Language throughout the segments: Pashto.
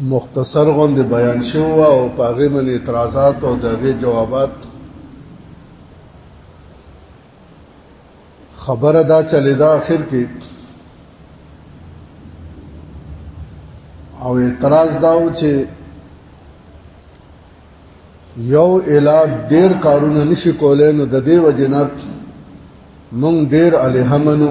مختصر غوندې بیان شو او په هغه باندې اعتراضات او دغه جوابات خبره دا چلی دا اخر کې او اعتراض داو چې یو اله ډیر کارونه نشي کولای نو د دې وجنه مونږ ډیر الهمنو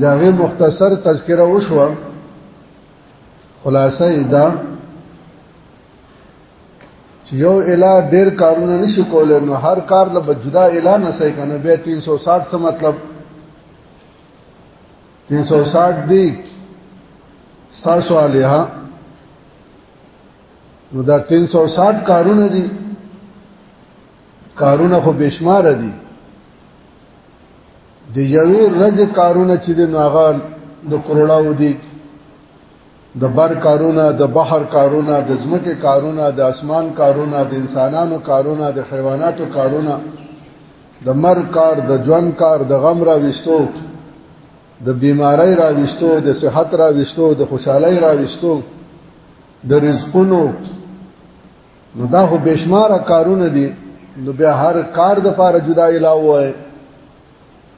داغه مختصر تذکرہ وشو خلاصه دا چې یو اله ډیر کارونه نشي کولای نو هر کار له جدا اله نه سې کنه به 360 څه مطلب 360 دی ساسو علیها نو دا 360 کارونه دي کارونه خو بشمار دي د یوې ورځې کارونه چې د ناغه د کروڑاو دي د بر کارونه د بحر کارونه د ځمکې کارونه د اسمان کارونه د انسانانو کارونه د حیواناتو کارونه د مر کار د ژوند کار د غم را وشتو د بیماری را وشتو د صحت را وشتو د خوشحالي را وشتو د رزقونو نو دا خو بشمار کارونه دي نو بیا هر کار د پاره جدا علاوه وای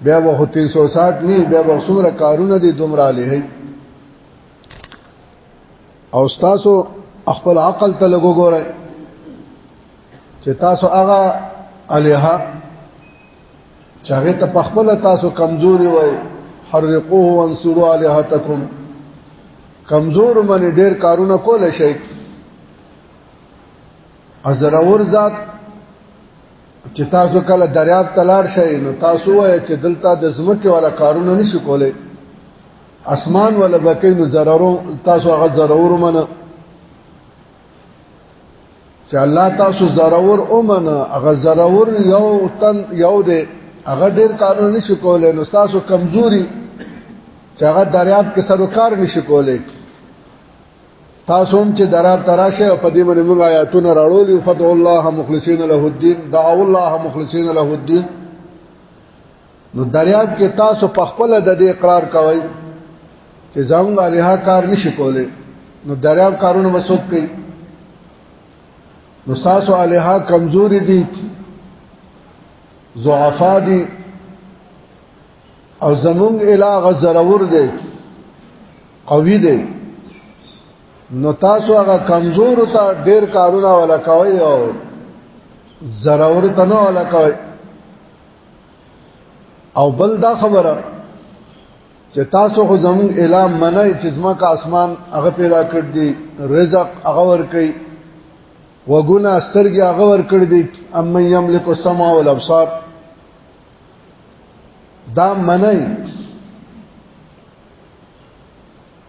بیا به 360 نه بیا به څومره کارونه دي دومره لهي او تاسو خپل عقل ته لګو ګورئ چې تاسو هغه الیها چې هغه ته په خپل تاسو کمزوري وای حرقوه وانصروا الیهاتکم کمزور من ډیر کارونه کول شي ازرور ذات چې تاسو کله دریاب تلاړ شئ نو تاسو وایئ چې دلته د زمکه والا کارونه نشي کولای اسمان ولا بکې نو ضررو تاسو هغه ضرور منه چې الله تاسو ضرور اومنه هغه ضرور یو تن یو دی هغه ډیر کارونه نشي کولای نو تاسو کمزوري چې هغه دریاب کې سروکار نشي کولای تاسو هم چې دراب تراشه او په دې باندې موږ آیاتونه راړول یو فتح الله مخلصین له الدين دعوا الله مخلصین له الدين نو دریاب کې تاسو په خپل د دې اقرار کوئ چې زموږ الها کار نشي کولای نو دریاب کارونه وسوک کوي نو تاسو الها کمزوري دي ضعفا دي او زمونږ الہ غزرور دی قوی دی نو تاسو هغه کمزور ته ډیر کارونه ولا کوي او ضرور ته نه ولا کوي او بل دا خبره چې تاسو خو زمون الہ منئ چې زما کا اسمان هغه پیدا کړ دي رزق هغه ور کوي وګونه سترګي هغه ور کړ دي ام یملک السما والابصار دا منئ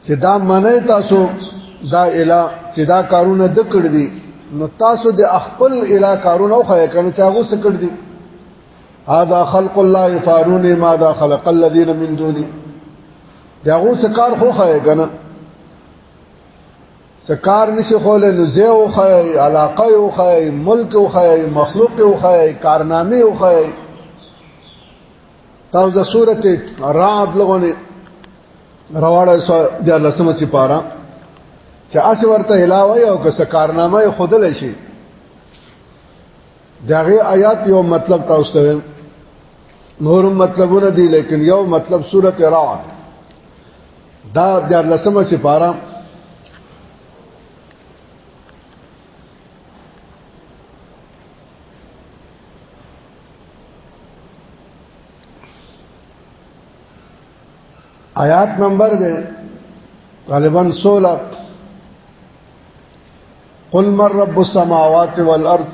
چې دا منئ تاسو دا اله چې دا کارونه د کړ دي نو تاسو د خپل اله کارونه خو یې کنه چې هغه څه کړ دي هذا خلق الله فارون ما دا خلق الذين من دونه دا هغه څه کار خو خو یې کنه سکار نشي خوله نو زه او خای علاقه او خای ملک او خای مخلوق او خای کارنامه او خای تاسو د سورته رعد لغونه رواړه سو د لسمه سي پارا چې اس ورته علاوه او که سکارنامه خودل شي داغه آیات یو مطلب تاسو ته نور مطلبونه دي لیکن یو مطلب سورته رعد دا د لسمه سپاره آیات نمبر دے غالبا 16 قل من رب السماوات والارض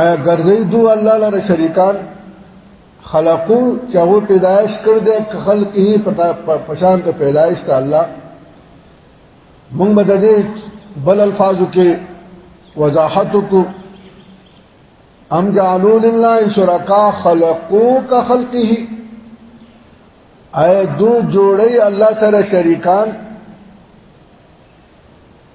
آیا ګرځي دو الله لره شریکان خلقو چاو پیدائش کړ دې خلق هی پتا پشان ته پیدائش ته الله مونږ بد دې بل الفاظو کې وضاحت کو ام جعلوا لله شرکا خلقو کا خلقه اے دو جوړي الله سره شریکان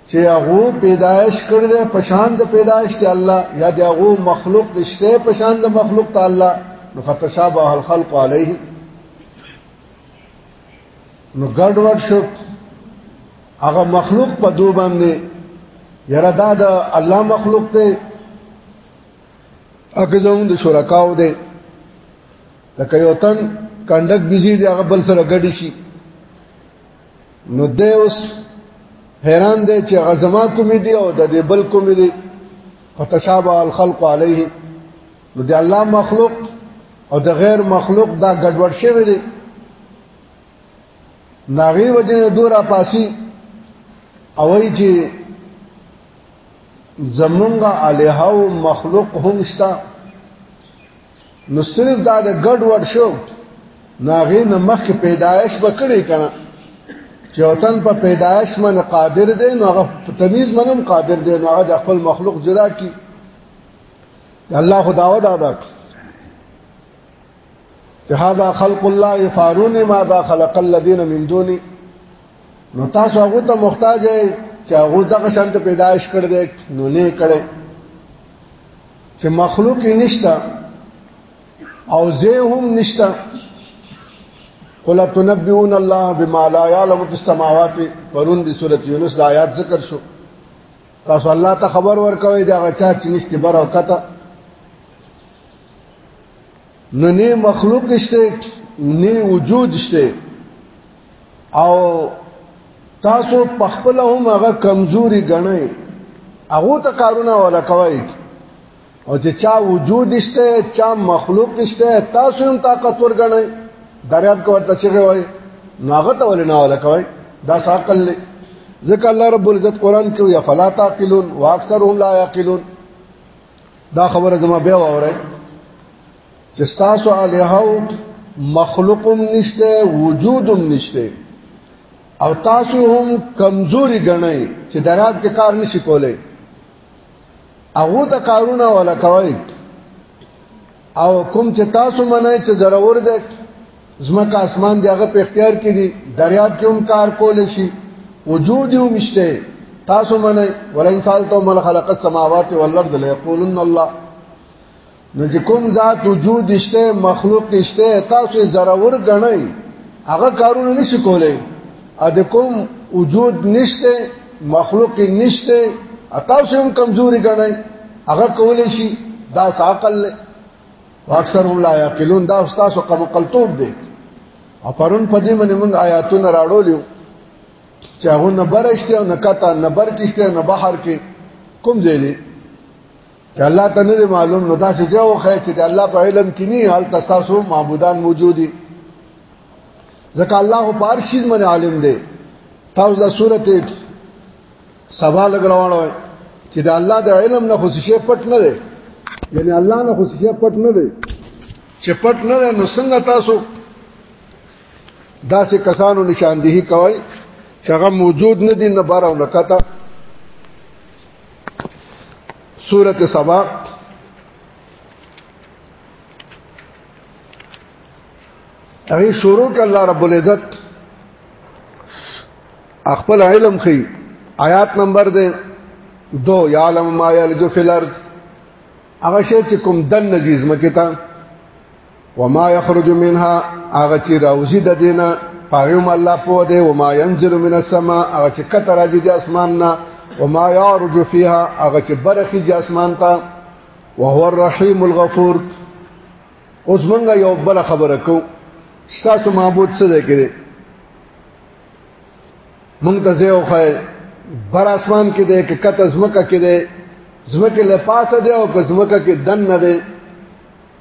چې هغه پیدایش کړی دی پشان د پیدایش دی الله یا د هغه مخلوق د شته پشان د مخلوق ته الله نو فتشابه الخلق علیه نو ګډ وډ شو هغه مخلوق په دو باندې یره دا د الله مخلوق دی اګه زموږ د شرکاو دی لکه یو تن کندک بيزي دی هغه بل سره ګډ شي نو د اوس حیران دی چې غزما کوم دی او د دې بل کوم دی فتشابه الخلق علیه نو د الله مخلوق او د غیر مخلوق دا ګډوډ شوی دی ناغي وجه دورا پاسی او ای چې زمونږه الها او مخلوق هم شته نو صرف دا د ګډ وډ شو ناغې نه مخ پیدایش وکړي کنه چې وطن په پیدایش باندې قادر دی نو هغه په تمیز منم قادر دی نو هغه د خپل مخلوق جدا کی الله خداو دا دا چې هاذا خلق الله فارون ماذا خلق الذين من دونه نو تاسو هغه ته محتاج یې چې هغه دغه شان ته پیدائش کړ دې نو نه کړي چې مخلوق یې نشتا او زه هم نشتا قل تنبئون الله بما لا يعلم في السماوات پرون دي سوره یونس د آیات ذکر شو تاسو الله ته خبر ورکوي دا غچا چې نشته بر او کته نه نه مخلوق شته نه وجود شته او تاسو په خپل هم هغه کمزوري غنئ هغه ته کارونه ولا کوي او چې چا وجود شته چا مخلوق شته تاسو هم طاقت ورغنئ دریاب کو ورته چې وای ناغه ته ولې نه ولا کوي دا ساقل لې ځکه الله رب العزت قران کې یا فلا تعقلون واکثرهم لا يعقلون دا خبره زما بیا وره چې تاسو الہو مخلوقم نشته وجودم نشته او تاسو هم کمزوري غنئ چې دراب کې کار نشي کولای هغه ته کارونه ولا کوي او کوم چې تاسو منئ چې ضرور ده زمکه اسمان دی هغه په اختیار کې دي دریاب کې هم کار کول شي وجود یې مشته تاسو منئ ولئن سالتم من خلق السماوات والارض ليقولن الله نو چې کوم ذات وجود شته مخلوق شته تاسو ضرور غنئ هغه کارونه نشي کولای ا د کوم وجود نشته مخلوق نشته تاسو هم کمزوري غنئ هغه کولای شي دا عقل واکثر هم لا یقلون دا تاسو قم قلتوب دی او پرون په دې باندې موږ آیاتونه راړولیو چې هغه نه برشته او نه کته نه برکشته نه بحر کې کوم ځای دی چې الله ته نه معلوم نو تاسو ځه وخه چې الله په علم کې نه حال تاسو معبودان موجود دي ځکه الله په هر شي باندې عالم دی تاسو د سورته سبا لګراوړو چې د الله د علم نه خصوصي پټ نه دی یعنی الله نه خصوصي پټ نه دی چې پټ نه دی نو څنګه تاسو داسې کسانو نشاندهي کوي چې هغه موجود نه دي نه بار او نه کته سورت سبا هغه شروع ک الله رب العزت خپل علم خي آیات نمبر دې دو یعلم ما یلج فی الارض هغه شی چې کوم دن نزیز مکه تا وما يخرج منها هغه چې راوځي د دینه پاویم الله په دې وما ينزل من السماء هغه چې کته راځي د اسمان نه وما يعرج فيها هغه چې برخي د اسمان ته وهو الرحيم الغفور اوس مونږ یو بل خبره کو ساسو معبود څه دی کړي مونږ ته زه خو بر اسمان کې دی کې کته زمکه کې دی زمکه لپاسه دی او زمکه کې دن نه دی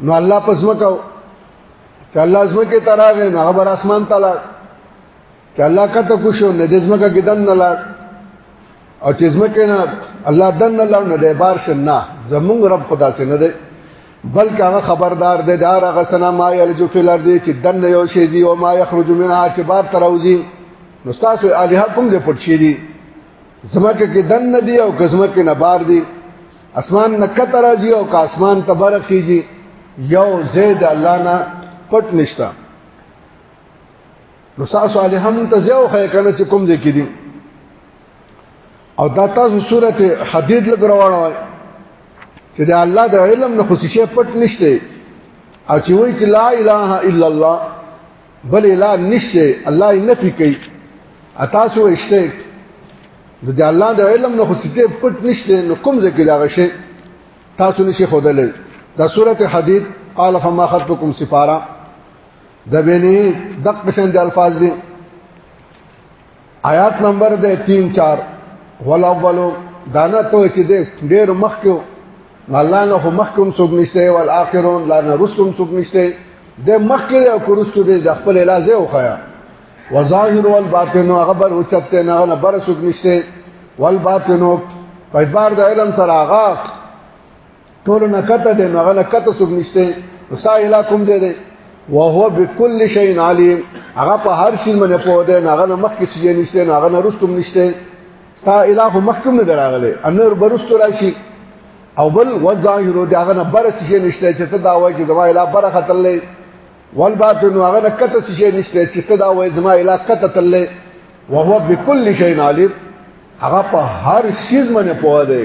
نو الله پس مکو چې الله زمکه تراغه نه خبر اسمان تعالی چې الله کته کوشو نه د زمکه ګدن نه لاړ او چې زمکه نه الله دن نه لاړ نه د بار شنا زمون رب خدا سي نه ده بلکې هغه خبردار ده دار هغه سنا ما یلجو فی الارض چې دن یو شی دی او ما یخرج منها چې بار تروزی نو تاسو الها کوم دې پټ شي دي زمکه کې دن نه دی او کزمه کې نه بار دی اسمان نه کته راځي او که اسمان ته برخیږي یو زید الله نه پټ نشتا نو ساسو علی هم ته زیو خې کنه چې کوم دې کې دي او دا تاسو سورته حدید لګ راوړل چې دا الله د علم نه خصوصي پټ نشته او چې وایي چې لا اله الا الله بل اله نشته الله یې نفي کوي اتاسو اشته د دې الله د علم نه خو ستې پټ نشته نو کوم ځکه دا غشي تاسو نشي خودلې دا سورته حدید قال فما خطبكم سفارا د بني دقشن د الفاظ دي آیات نمبر دې 3 4 ولاول دانا ته چې دې ډېر مخ کې الله نه هم مخکم څوک نشته او الاخرون لا نه رسوم څوک نشته د مخ کې او کرستو دې د خپل علاج او خیا وظاهر والباطن غبر او چته نه نه بر څوک نشته والباطن په بار د علم سره هغه ټول نه کته دی نو غل کته سګ نشته وسایل کوم دی دی وهو بكل شيء عليم هغه په هر شي باندې په دی نه غل مخ کې شي نشته نه غل رستم نشته ستا الہ مخکم نه دراغله انور برست راشي او بل وظاهر دی هغه نه برس شي نشته چې ته دا وایي چې زما الہ بر خطلې والباطن هغه نه کته شي نشته چې ته دا وایي زما الہ کته تللې وهو بكل شيء عليم هغه په هر شي باندې په دی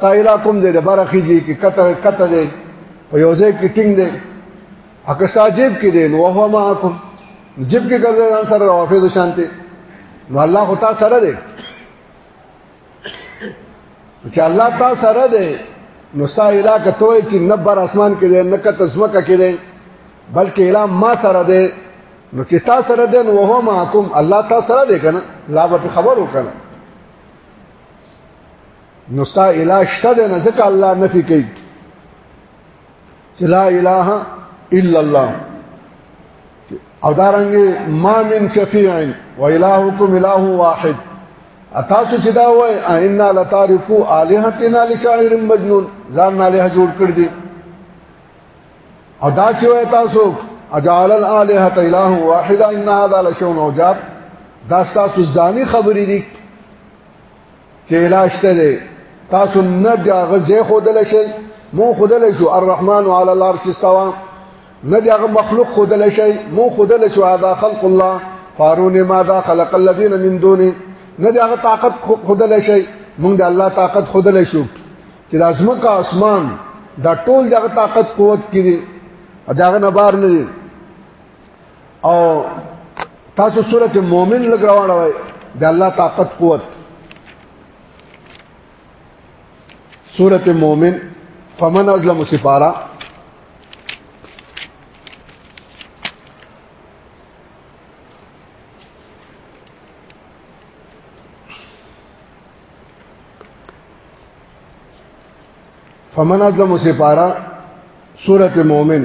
سایلا کوم دې د برخې جی کې کته کته دې په یو ځای کې ټینګ دې اګه ساجب کې دې نو هو ما کوم جب کې ګرځي ځان سره روافض شانته نو الله خو تا سره دې چې الله تا سره دې نو ستا اله کته چې نبر اسمان کې دې نه کته زمکه کې دې بلکې اله ما سره دې نو چې تا سره دې نو هو ما کوم الله تا سره دې کنه لا به خبر وکنه نو ستا الہ شته ده نه ځکه الله نفي کوي چې لا اله الا الله او دارنګ ما من شفیع و الہکم الہ واحد تاسو چې دا وای ان لتارکو الہتنا لشاعر مجنون ځان نه له جوړ کړ دي او دا چې وای تاسو اجعل الالهه اله واحده ان هذا لشون عجاب دا تاسو ځاني خبرې دي چې علاج ته دی تاسو نه دا غزه خودل شي مو خودل شو الرحمن علی العرش استوا نه دا مخلوق خودل شي مو خودل شو هذا خلق الله فارون ماذا خلق الذين من دونه نه دا طاقت خودل شي مونږ د الله طاقت خودل شو چې د ازمکه اسمان دا ټول دغه طاقت قوت کړي داغه نه بار نه او تاسو سورت مومن لګ روانه وای د الله طاقت قوت سورت مومن فمن ازلم سفارا فمن ازلم سفارا سورت مومن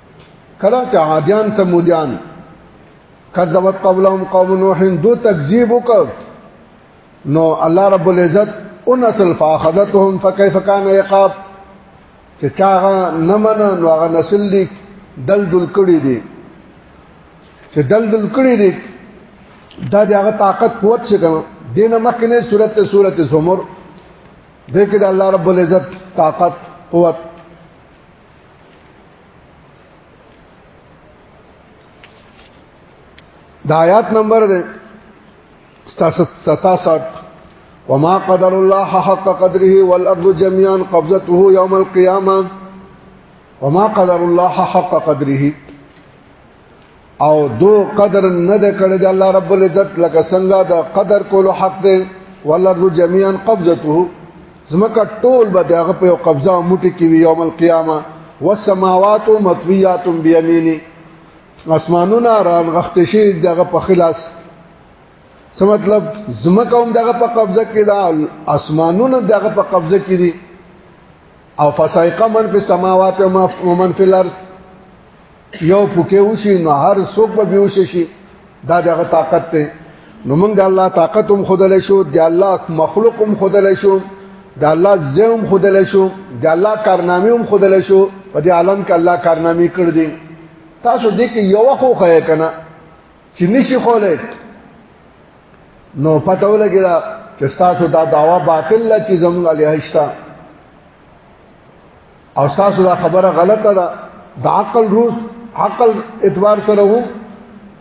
کله چې عادیان سمودیان کذبت قبلهم قوم نوح دو تکذیب وکړ نو الله رب العزت ان اصل فاخذتهم فكيف كان عقاب چې چاغه نه من نو هغه نسل دي دل دل کړی دي چې دل دل کړی دي دا دغه طاقت قوت څخه دینه مخکې نه صورت ته صورت زمر دغه الله رب العزت طاقت قوت دا آیات نمبر دی 67 وما قدر الله حق قدره والارض جميعا قبضته يوم القيامه وما قدر الله حق قدره او دو قدر نه د کړی د الله رب العزت لکه څنګه د قدر کولو حق دی والارض جميعا قبضته زمکه ټول به دغه په قبضه او موټي کې وي يوم القيامه والسماوات مطويات بيمينه اسمانونه ران غخت شي دغه په خلاص څه مطلب زمکه هم دغه په قبضه کې ده اسمانونه دغه په قبضه کې دي او فسائق من فی السماوات و من فی الارض یو پکې وشي نو هر څوک به بیوش شي دا دغه طاقت ته نو موږ د الله طاقت هم خدل شو د الله مخلوق هم خدل شو د الله زوم خدل شو د الله کارنامې هم خدل شو په دې عالم کې الله کارنامې کړ دي تاسو دې کې یو خو خه کنه چې نشي خولې نو پته ولګی دا چې تاسو دا داوا باطل چې زموږ علیه شته او تاسو دا خبره غلطه ده د عقل روز عقل اعتبار سره هم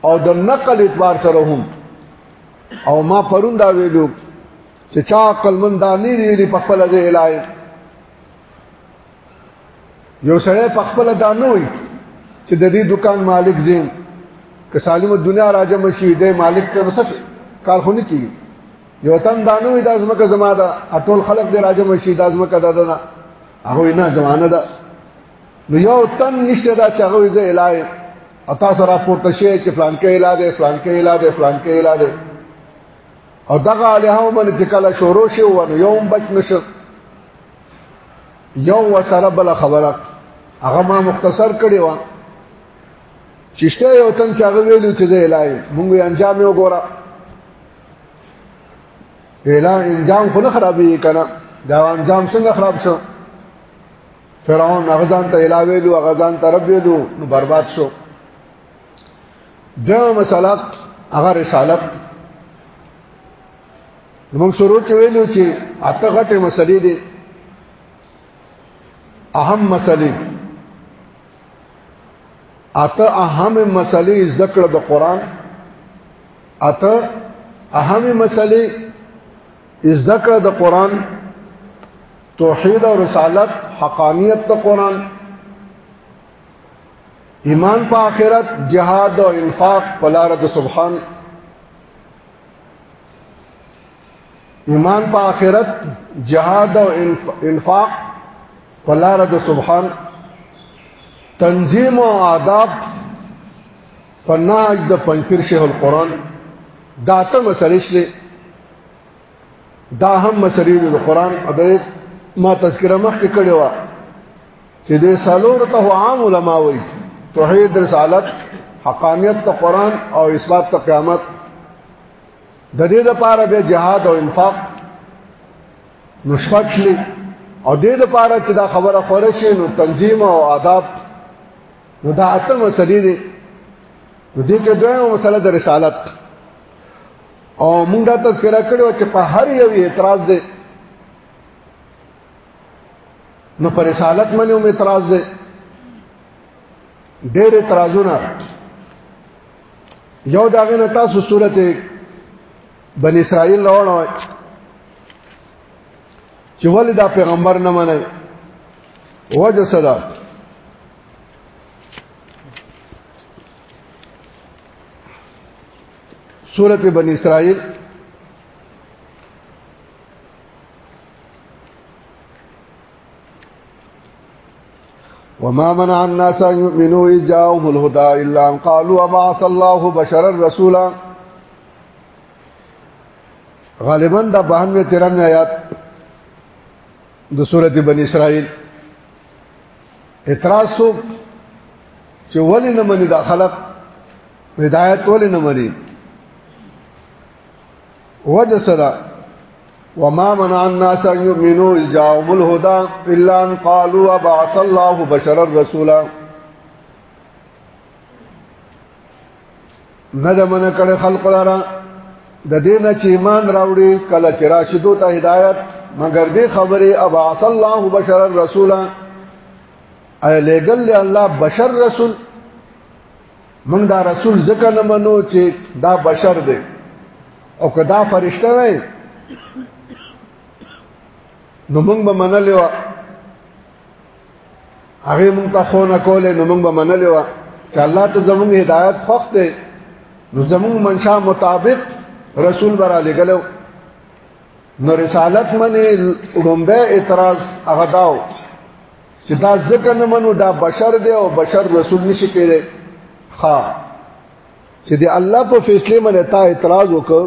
او د نقل اعتبار سره هم او ما پرون دا ویلو چې چا عقل من دا نه لري په خپل ځای الای یو سره په خپل دا نه وي چې د دې دکان مالک زین که سالم دنیا راځه مشي د مالک ته وسه کار خو نه کیږي یو تن دانو د ازمکه زما ده ټول خلق د راځه مشي د ازمکه ده ده هغه نه ځوانه ده نو یو تن نشته دا چې هغه زه الای او تاسو را پورته شي چې فلان کې الای دی فلان کې الای دی فلان کې الای دی او دغه الهو من چې کله شروع شي و نو یوم بچ نشو یو وسره بل خبره هغه ما مختصر کړی و چشته یو تن چې هغه ویلو چې زه الای مونږ انجام یې وګوره اعلان انجام خو نه خرابې کنه دا انجام څنګه خراب شو فرعون هغه ځان ته علاوه لو هغه ځان ته رب لو نو برباد شو دا مسالات هغه رسالت موږ شروع کې ویلو چې اته غټه مسلې دي اهم مسلې اته اهم مسلې ذکر د قران اته اهم مسلې ذکر د قران توحید او رسالت حقانیت د قران ایمان په آخرت جهاد او انفاق په لار د سبحان ایمان په آخرت جهاد او انفاق په لار د سبحان تنظیم او آداب په نهج د پنځپیر شیخ القرآن دا ته مسلې شلې دا هم مسلې د قرآن ادرې ما تذکرہ مخکې کړې و چې د سالور ته عام علما وایي توحید رسالت حقانیت ته قرآن او اثبات ته قیامت د دې لپاره به جهاد او انفاق نشفق شي او دې لپاره چې دا خبره خوره شي نو تنظیم او آداب نو دا اته مسلې دي نو دې کې دویمه مسله د رسالت او موږ دا تذکرہ کړو چې په هر یو اعتراض دی نو پر رسالت باندې هم اعتراض دی ډېر اعتراضونه یو دا غنه تاسو سورته بن اسرائیل راوړل چې ولې دا پیغمبر نه منای وجه صدا سورت بن اسرائیل وما منع الناس ان يؤمنوا اذ جاءهم الهدى الا ان قالوا ابعث الله بشرا رسولا غالبا دا 92 93 آیات د سورته بنی اسرائیل اعتراض سو چې ولې نه مني دا خلق هدایت ولې نه مني وجه سره وما منع الناس ان يؤمنوا اذ جاءهم الهدى الا ان قالوا ابعث الله بشرا رسولا نه د من کړه خلق لاره د دین چې ایمان راوړي کله چې راشدو ته هدایت مگر دې خبره ابا صلی الله بشر رسولا اي لګل الله بشر رسول موږ دا رسول ځکه نه منو چې دا بشر دی او که دا فرشته وای نو موږ به منلې و هغه موږ ته خو نه کولې نو موږ به منلې و چې الله ته زموږ هدایت خوښ دی نو زموږ منشا مطابق رسول برا لګلو نو رسالت منی لومبه اعتراض هغه داو چې دا ځکه نه منو دا بشر دی او بشر رسول نشي کېدی ها چې د الله په فیصله باندې تا اعتراض وکړ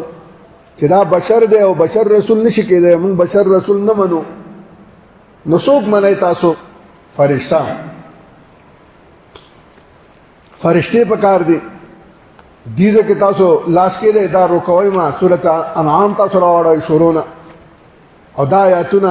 چې دا بشر دی او بشر رسول نشي کېدی موږ بشر رسول نه منو نو څوک منای تاسو فرشتہ فرشته پکار دي دیزه کې تاسو لاس کې ده دا رکوي ما سورته انعام تاسو راوړی شروع نه او دا آیاتونه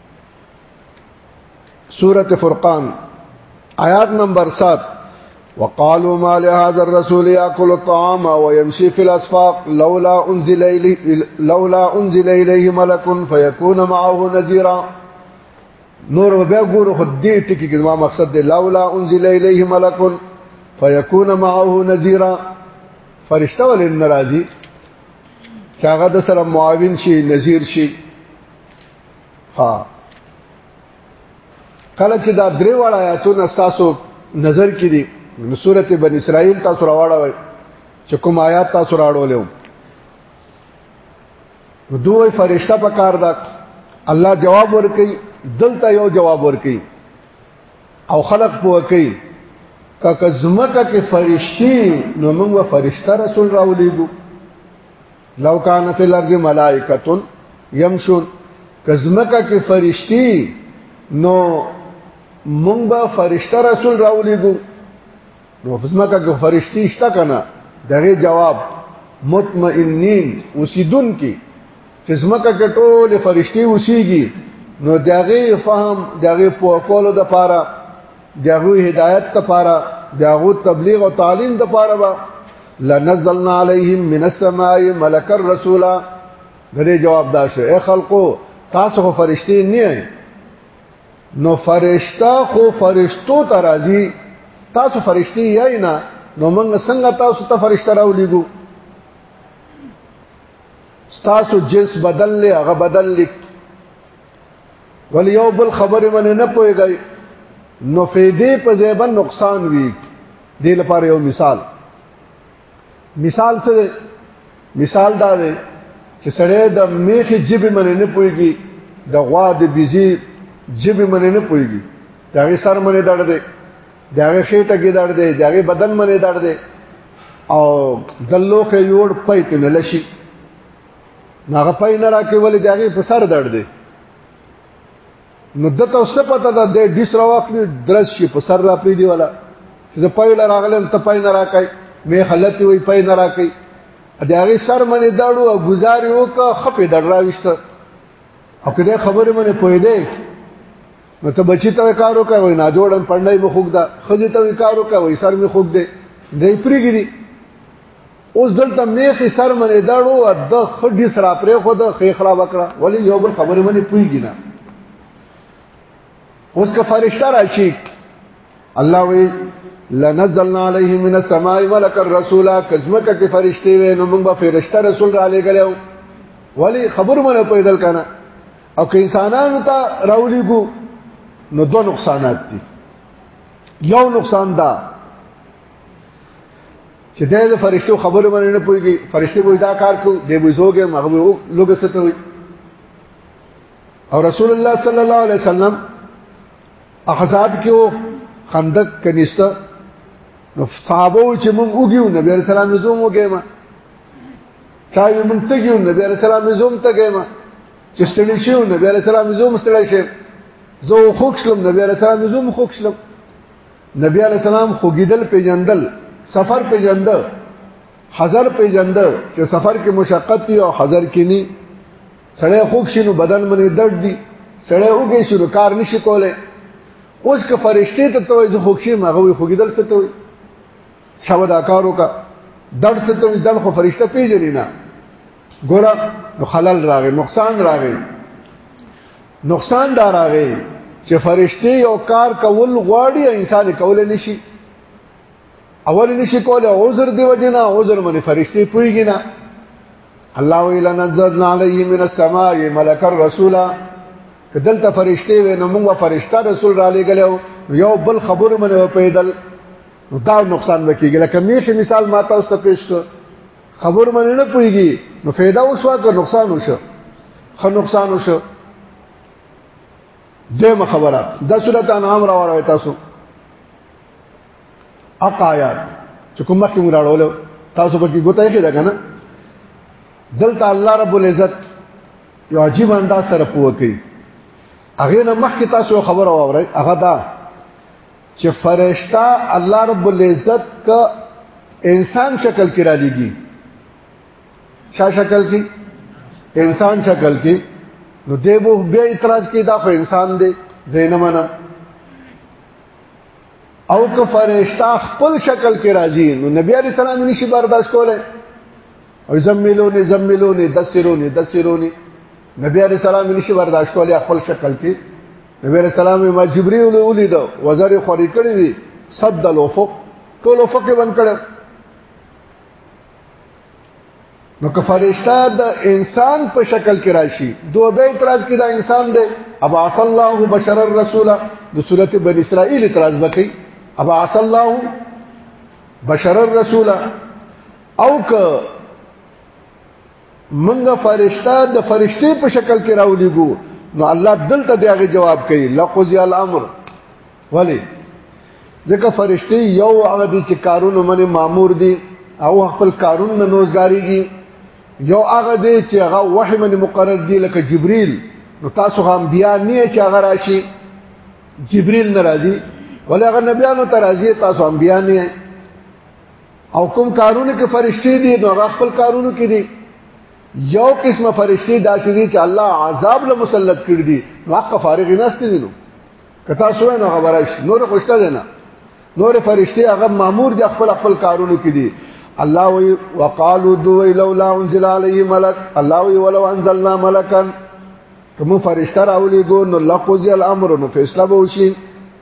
سورة فرقان آیات نمبر 7 وقالوا ما لهذا الرسول ياكل الطعام ويمشي في الاسفاق لولا انزل اليه لولا انزل اليه ملك فيكون معه نذيرا نور بیا ګورو خو دې ټکی کې ما مقصد دی لولا انزل اليه ملك فيكون معه نذيرا فرشتہ ولې ناراضي چاغه د سره معاون شي نذیر شي ها کله چې دا درې واړه آیاتونه تاسو نظر کې دي نو سورته بن اسرائیل تاسو راوړل چې کوم آیات تاسو راوړل نو دوی فرشتہ په کار ده الله جواب ورکي دلته یو جواب ورکي او خلق پوه کوي کاکه زمکه کې فرشتي نو موږ فرشتہ رسول راولېګو لو کان فی الارض ملائکۃ یمشون کزمکه کې فرشتي نو مونږ به فرشته رسول راولېګو نو فزمکه کې فرشتي شته کنه دغه جواب مطمئنین اوسیدون کې فزمکه کې ټول فرشتي اوسيږي نو دغه فهم دغه په کولو د پاره دغه هدایت ته پاره دغه تبلیغ او تعلیم د پاره لنزلنا عليهم من السماء ملك الرسول غره جواب دا شو اے خلقو تاسو خو فرشتي نه نو فرشتہ خو فرشتو ته راځي تاسو فرشتي یای نه نو موږ څنګه تاسو ته فرشتہ راولېګو تاسو جنس بدل لې هغه بدل لې ول یو بل خبره باندې نه پويږي نو فیدې په زیبن نقصان وی دې لپاره یو مثال مثال څه مثال دا دی چې سړی د میخې جیب منې نه پويږي د غوا د بيزي جیب منې نه پويږي دا غي سر منې دړ دی دا غي خېټه کې دړ دی دا غي بدن منې دړ دی او دلو کې یوړ پېټ نه لشي هغه پای نه راکې ولې دغه په سر درد دی نو دته اوس پته ده د ډیس راوخلی درس شي په سر را پری دی ولا چې پای لا راغلم ته پای نه راکای مې خلت وی پای نه راکای د هغه سر منې داړو او گزار یو کا خپې دراويست او کله خبره منې پوي دی نو ته بچی ته کارو کوي نه جوړم پړنای مخوګ دا خځه ته کارو کوي سر می خوګ دی دې پریګری اوس دلته میخي سر منې داړو د خډي سره پرې خو د خېخرا وکړه ولی یو بل خبرې منې پويږي نه اوس که فرشتہ راشي الله وی لنزلنا عليه من السماء ملك الرسول کزمکه کې فرشتي وي نو موږ به فرشتہ رسول را لګلو ولی خبر منه پیدل کنه او که انسانانو ته راولي کو نو دو نقصانات دي یو نقصان دا چې دا د فرشتو خبره باندې نه پويږي فرشتي وې دا کار کو دی وې زوګه مغو لوګه ستوي او رسول الله صلی الله علیه وسلم احزاب کې وو خندق کنيسته نو صحابه چې مونږ وګیو نبی رسول الله زوم وګېما چا یې مونږ ته کیو نبی رسول الله زوم ته ګېما چې ستړي شو نبی رسول الله زوم ستړي شي زه خوښلم نبی رسول الله زوم خوښلم نبی علی السلام خوګیدل پیجندل سفر پیجند حذر پیجند چې سفر کې مشقت دی او حذر کې نه سړی خوښ شنو بدن باندې درد دی سړی وګي شروع کار نشي کوله اوس که فرشته ته توې زه خوښ شم هغه خوګیدل څه ته وي شاو دا کارو کا درد څه ته وي دل خو فرشته پیژنې نه ګوره نو خلل راغی نقصان راغی نقصان دا راغی چې فرشته یو کار کول غواړي انسان کول نه شي اول نشي کول عذر دی وجنه عذر باندې فرشته پويږي نه الله ویل نزلنا علیه من السماء ملک الرسول کدل ته فرشته و نو موږ فرشته رسول را لګلو یو بل خبر منه پیدل دا نقصان وکیږي لکه میشه مثال ما تاسو ته پیش کړ خبر باندې نه پويږي نو फायदा وشو که نقصان وشو خو نقصان وشو دغه خبره د سورته انعام راوړی تاسو اقایات چې کوم مخکې موږ راړول تاسو په کې ګوتای کې دا کنه دلته الله رب العزت یو عجیب انداز سره پوه کوي هغه نه مخکې تاسو خبر واورئ هغه دا چې فرشتہ الله رب العزت ک انسان شکل کې را لګي شا شکل کې انسان شکل کې نو دیبو بیا اعتراض کې دا خو انسان دی زینمنه او که فرشتہ خپل شکل کې راځي نو نبی عليه السلام نشي برداشت کولای او زملونی زملونی دسرونی دسرونی نبی عليه السلام نشي برداشت کولای خپل شکل کې نبی علیہ السلام ما جبرئیل ولید وزر خوري کړی وی صد الافق ټول افق بند کړو نو که فرشتہ د انسان په شکل کې راشي دوه به اعتراض کې دا انسان دی ابا صلی الله بشر الرسول د سورته بن اسرائیل اعتراض وکي ابا صلی الله بشر الرسول او که منګه فرشتہ د فرشتي په شکل کې راولېګو نو الله دلته دغه جواب کوي لقضي الامر ولی ځکه فرشتي یو هغه دي چې کارونه منه مامور دي او خپل کارونه نوزاريږي یو هغه دي چې هغه وحي منه مقرر دي لکه جبريل نو تاسو هم بیا نه چې هغه راشي جبريل ناراضي ولا هغه نبيانو ته راضي تاسو هم بیا نه او کوم کارونه کې فرشتي دي نو هغه خپل کارونو کې دي یو قسمه فرشتي داسې دي چې الله عذاب له مسلط کړی دي نو حق فارغ نه است دي نو کتا سو نه خبره شي نور خوشته ده نه نور فرشتي هغه مامور دي خپل خپل کارونو کې دي الله وی وقالو دوی لولا انزل علیه ملک الله وی ولو انزلنا ملکا کوم فرشتہ راولې ګو نو لقضی الامر نو فیصله به وشي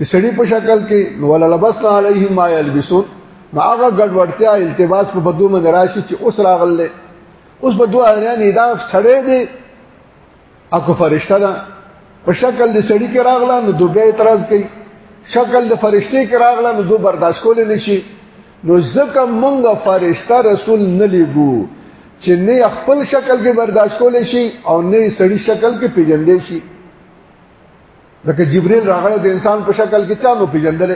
د سړي په شکل کې نو ولا لبسنا علیهم ما یلبسون نو هغه ګډوډتیا التباس په بدو من راشي چې اوس راغله اوس په دوه اړیان دا سړی دی اكو فرشته ده په شکل د سړي کې راغله نو دوی اعتراض کوي شکل د فرشته کې راغله نو دوی برداشت کول نه شي نو ځکه مونږه فرشته رسول نه لیګو چې نه خپل شکل کې برداشت کول شي او نه سړي شکل کې پیژندې شي ځکه جبريل راغله د انسان په شکل کې چانو پیجندل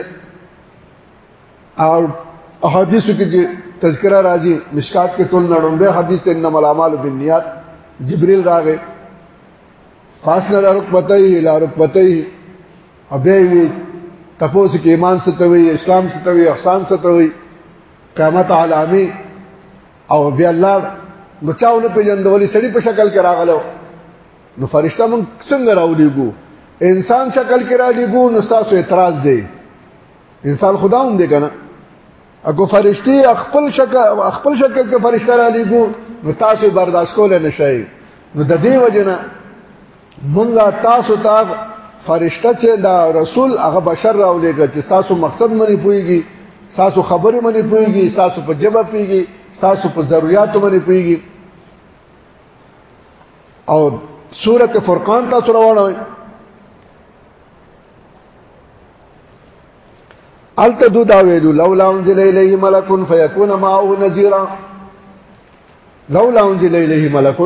او احادیثو کې چې تذکرہ راځي مشکات کې ټول نړومبه حدیث ته انما الاعمال بالنیات جبريل راغې فاصله لارو پته یې لارو پته یې ابه وی تپوس کې ایمان ستوي اسلام ستوي احسان ستوي قیامت عالمي او بیا الله بچاو نه پیژندولې سړي په شکل کې راغلو نو فرشته مونږ څنګه راولېګو انسان شکل کې راولېګو نو تاسو اعتراض دی انسان خدا هم دی کنه اګو فرشتي خپل شکل خپل شکل کې فرشته راولېګو نو تاسو برداشت کول نه شئ نو د دې وجنه مونږه تاسو ته فرشته چې دا رسول هغه بشر راولېګو چې تاسو مقصد منی پويږي تاسو خبرې منی پويږي تاسو په جبه پويږي تاسو په ضرورتو منی پويږي او سورت فرقان تاسو راوړوي الته دو دا ویلو لولا انزل الیه ملک فیکون معه نذیرا لولا انزل الیه ملک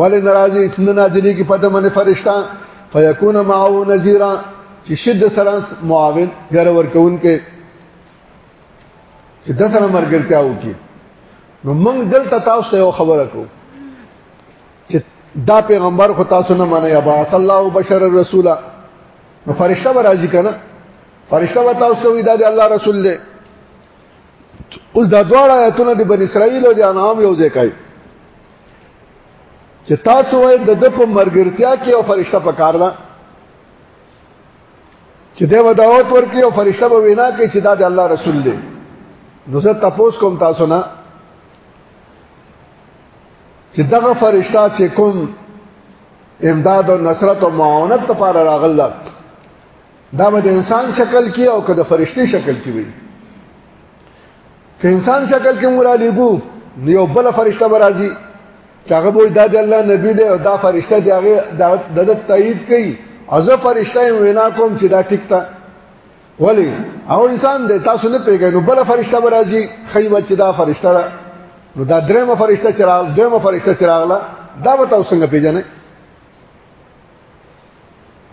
ولن راضی اتنا نازلی کی پته من فرشتہ فیکون معه نذیرا چې شد سره معاون غیر ورکون کې چې د سره مرګرتیا وکي نو موږ دلته تاسو ته یو خبره کو چې دا پیغمبر خو تاسو نه منئ ابا صلی الله بشر الرسول نو فرشتہ به راځي کنه فرشتہ به تاسو ته وي دا د الله رسول دی اوس دا دواړه آیتونه د بن اسرائیل او د انعام یو ځای کوي چې تاسو وای د د په مرګرتیا کې او فرشتہ پکار ده چې دا وداوت ورکړي او فرشته به وینا کوي چې دا د الله رسول دی نو زه تاسو کوم تاسو نه چې دغه فرشته چې کوم امداد او نصرت او معاونت لپاره راغله دا به د انسان شکل کې او که د فرشتي شکل کې وي که انسان شکل کې مورا لګو نو یو بل فرشته برازي چې هغه وای دا د الله نبی دی او دا فرشته دی هغه د تایید کوي او زه فرشته وینا کوم چې دا ټیک تا ولی او انسان دی تاسو نه پیګی نو بل فرشته برازي خیمه چې دا فرشته ده نو دا درېمه فرشته چې راغله دویمه فرشته چې راغله دا به تاسو څنګه پیژنئ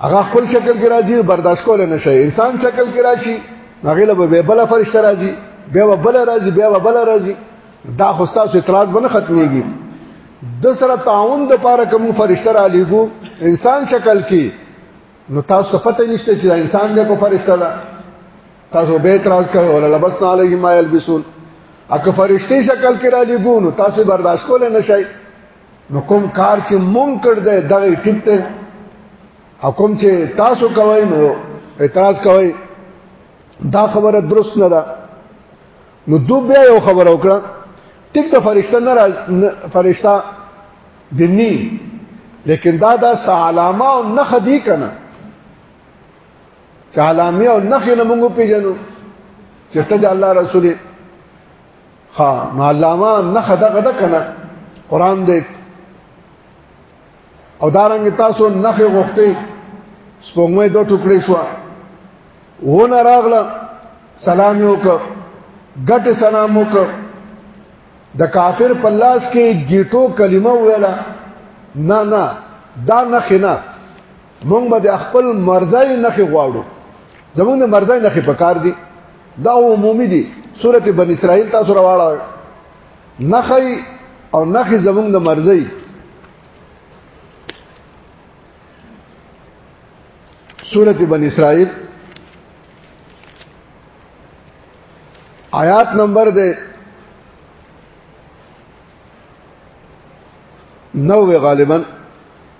هغه خپل شکل کې راځي برداشت کول نه شي انسان شکل کې راشي هغه له به بل فرشته راځي بیا بل راځي بیا بل راځي دا خو تاسو اعتراض بنه ختميږي د سره تعاون د پاره کوم فرشته را لګو انسان شکل کې نو تاسو پته نشته چې انسان دې په فرشته ده تاسو به اعتراض کوئ ولا لبسنا علیهم ما یلبسون اکه فرشتي شکل کې را لګو نو تاسو برداشت کول نه شئ نو کوم کار چې مونږ کړ دې دغه ټیک ته حکم چې تاسو کوئ نو اعتراض کوئ دا خبره درست نه ده نو دو بیا یو خبره وکړه ټیک د فرشتہ نه فرشتہ دني لیکن دا دا علامه او نخ دی کنه چې علامه او نخ نه مونږ پیژنو چې ته د الله رسول ها نو علامه نه خدا غدا کنه قران دې او دارنګ تاسو نخې غوښتي سپوږمۍ دوه ټوکړې شو ونه راغله سلام یو کو ګټ سلام وک د کافر پلاس کې گیټو کلمه ویلا نه نه دا نه خنا مونږ به خپل مرزای نه غواړو زمونږ مرزای نه پکار دي دا عمومي دي سورته بن اسرائیل تاسو راواړه نخي او نخي زمونږ د مرزي سورته بن اسرائیل آیات نمبر دے نوے غالباً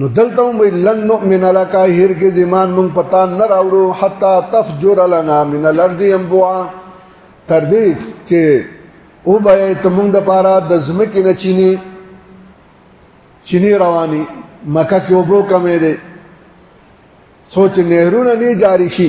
نو دلته وی لن نؤمن لك هرګز ایمان مون پتا نه راوړو حتا تفجر لنا من الارض ينبوعا تر دې چې او به ته مونږ د پاره د زمکه نه چینی چینی رواني مکه کې وبو کمې ده سوچ نهرونه نه جاری شي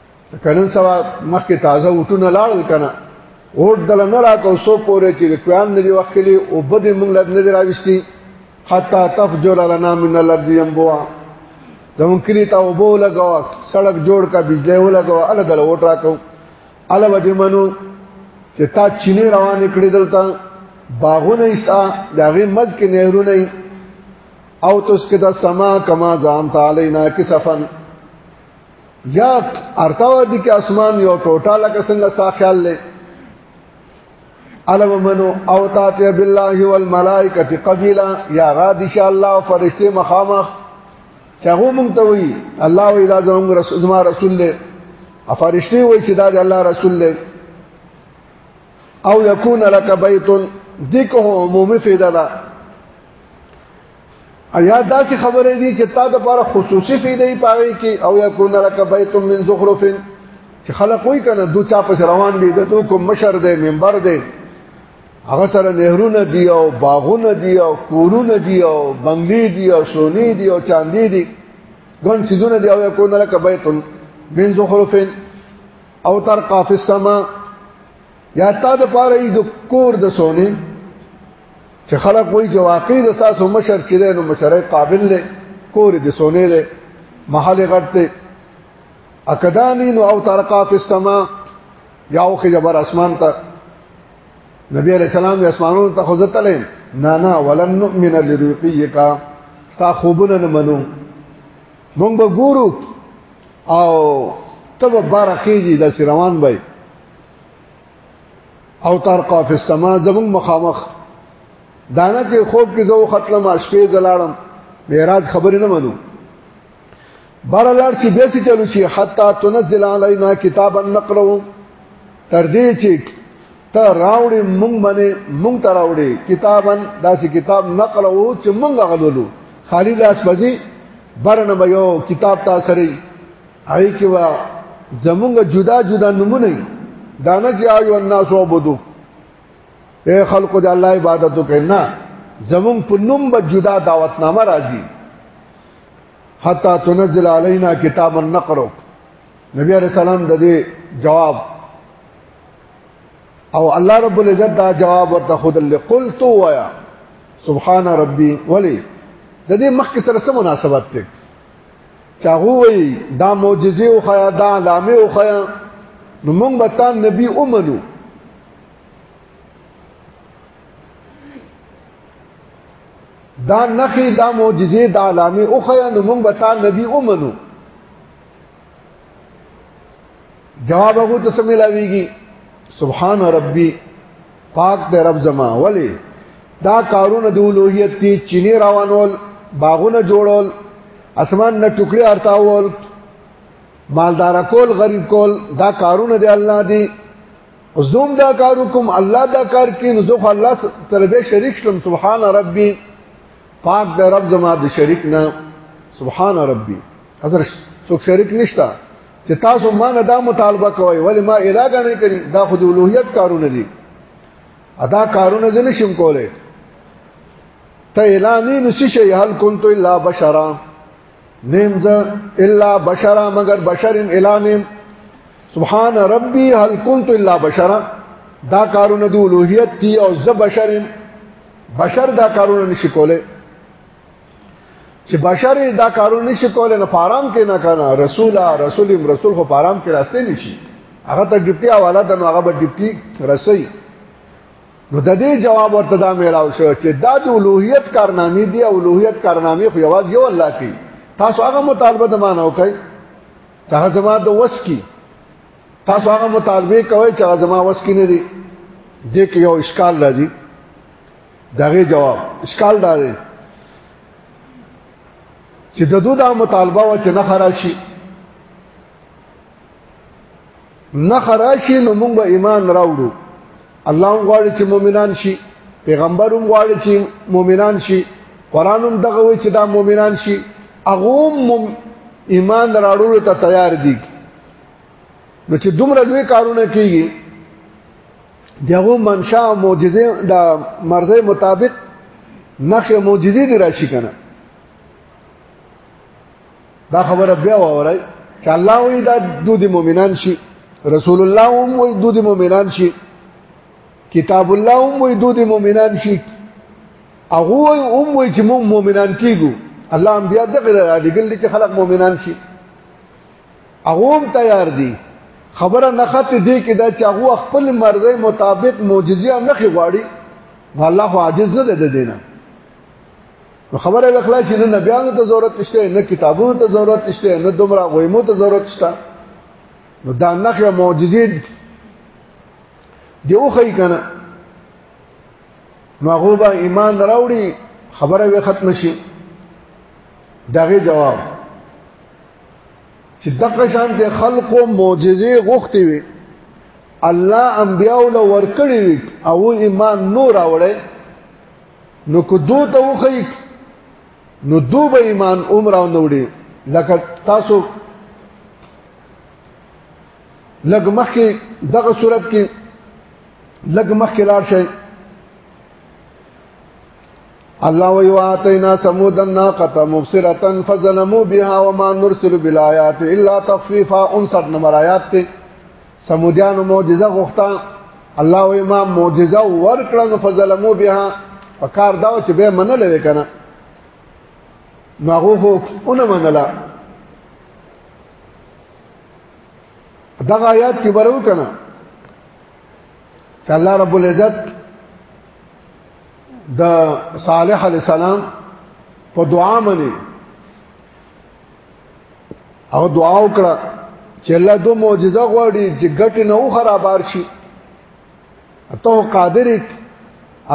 کنن سوا مخکې تازه وټونه لاړل کنه اور دل نه راکو سو پورې چې کویان نه دی وکړي او بده موږ لږ نه راوستي حتا تفجر لنا من الارض ينبوع زمون کلی ته وبو لګاو سړک جوړ کا بجلی و لګاو ال دل وټ راکو ال ودی منو چې تا چینه روان کړی دلته باغونه ایسا دغه مز کې نهرونه او تسکت السما کما زام تعالینا کسفن یا ارتاو دي کې اسمان یو ټوټه لکه څنګه ستا خیال لې علم منو او تاتیا بالله والملائکه قبیلا یا را دي شاء الله او فرشته مخامخ چاغو مونږ ته وی الله وی دا زموږ رسول زما رسول له افرشتي وی چې دا الله رسول له او یکون لک بیت دکه عمومي فیدا ده ایا داسې خبرې دي چې تا د لپاره خصوصي فیدې پاره کې او یا کو نه لکه بیت من زخرف چې خلک وای کنه دو چا پس روان دي د تو کوم مشر دی منبر دی هغه سره نهرونه دی او باغونه دی او کورونه دی او بنگلې دی او سونی دی او چاندی دی ګن سيزونه دی او یا کو نه لکه بیت من زخرف او ترقى في السماء یا تا د پاره د کور د سونه چې خلک وایي چې واقعي د ساسو مشر چې دی نو مشر قابل دی کور د سونه دی محل غټته اکدانی نو او ترقا فی السما یا او خجبر اسمان ته نبی علیہ السلام د اسمانونو ته خوځته لین نه نه ولن نؤمن لرقیک سا خوبونه نه منو مونږ به ګورو او تب بارخیږي د روان بای او ترقا فی السما زمون مخامخ دانه چې خوب کې زو ختلم شپې دلاړم معراج خبرې نه منو بار لار چې به سي چلو شي حتا تنزل علینا کتابا نقرو تر دې چې ته راوړې مونږ باندې مونږ ته راوړې کتابا داسې کتاب نقرو چې مونږ غلولو خالی لاس بزي برنه یو کتاب تاسو هغه کې وا زمونږ جدا جدا نمونه دانه چې آیو الناس عبدو اے خلق د الله عبادت وکنا زمون په نوم به جدا دعوت نامه راځي حتا تنزل علينا کتاب النقرو نبی علیہ السلام د دې جواب او الله رب العزت دا جواب ورته خود لقلت ويا سبحان ربي ولي د دې مخکې سره سم مناسبت ته چاغو وی دا معجزه او خیا دا علامه او خیا نو موږ به تا نبی اومنو دا نخي دا معجزه دا علامه او خیا نو موږ به تا نبی اومنو جواب هغه ته سم ملاويږي سبحان ربي پاک دې رب زما ولی دا کارونه د اولوہیت تی چینه روانول باغونه جوړول اسمان نه ټوکړي ارتاول مالدار کول غریب کول دا کارونه دی الله دی زوم دا کارو کوم الله دا کار کین زو الله سره به شریک شم سبحان ربي پاک دې رب زما د شریک نه سبحان ربي حضرت څوک شریک نشته چې تاسو ما نه دا مطالبه کوي ولی ما اله غنې کړي دا خو د اولوهیت کارونه دي ادا کارونه دې نشم کولای ته اعلانې نسی شي هل كنت الا بشرا نیم ز الا بشرا مگر بشرن اعلانم سبحان ربي هل كنت الا بشرا دا کارونه د اولوهیت دي او ز بشرم بشر دا کارونه نشي کولای چې بشر دا کارونه نشي کولای نه پارام کې نه کنه رسول رسول رسول خو پارام کې راسته نشي هغه ته ډیپټي حواله د هغه به ډیپټي رسي نو د دې جواب ورته دا میلاو شو چې دا د اولوہیت کارنامې دی اولوہیت کارنامې خو یواز یو الله کوي تاسو هغه مطالبه د مانو کوي هغه زما د وس کی تاسو هغه مطالبه کوي چې هغه زما وس کی نه دی دې کې یو اشکال راځي دغه جواب اشکال دا دی چې د دوی دا مطالبه و چې نه خراشي نه خراشي نو موږ به ایمان راوړو الله غواړي چې مؤمنان شي پیغمبر هم غواړي چې مؤمنان شي قران هم دغه وي چې دا مؤمنان شي هغه ایمان راړو ته تیار دي نو چې دومره لوی کارونه کوي دغه منشا معجزه د مرزه مطابق نخې معجزې دی راشي کنه دا خبره بیا وره چې الله وی دا دود مؤمنان شي رسول الله هم وی دود مؤمنان شي کتاب الله هم وی دود مؤمنان شي هغه هم وی چې مؤمنان کیږي الله انبیا دغه را لګل چې خلک مؤمنان شي هغه هم تیار دي خبره نه خته دي کې دا چې هغه خپل مرزه مطابق معجزه نه خي غواړي الله عاجز نه ده دینه نو خبره وکړه چې نه نبيانو ته ضرورت شته نه کتابونو ته ضرورت شته نه دومره غویمو ته ضرورت شته نو دا نخې معجزې دی اوخی کنه نو هغه به ایمان راوړي خبره وي ختم شي دغه جواب چې دغه شان د خلقو معجزې غوښتي وي الله انبیاء له ورکړي وي او ایمان نور راوړي نو کو دو ته وخی نو دو به ایمان عمر او نوړي لکه تاسو لګ مخکې دغه صورت کې لګ مخکې لار شئ الله وی واتینا ثمود الناقه مبصره فظلموا بها وما نرسل بالآيات الا تخفيفا 59 نمبر آیات ته سمودیانو معجزه غوښتا الله وی ما معجزه ورکړه فظلموا بها پکار دا چې به منل وکنه نو هغه اون منله دغه آیات کې برو کنه چې الله رب العزت د صالح علی السلام په دعا منی او دعا وکړه چې الله دو معجزه غواړي چې ګټ نه و خرابار شي ته قادر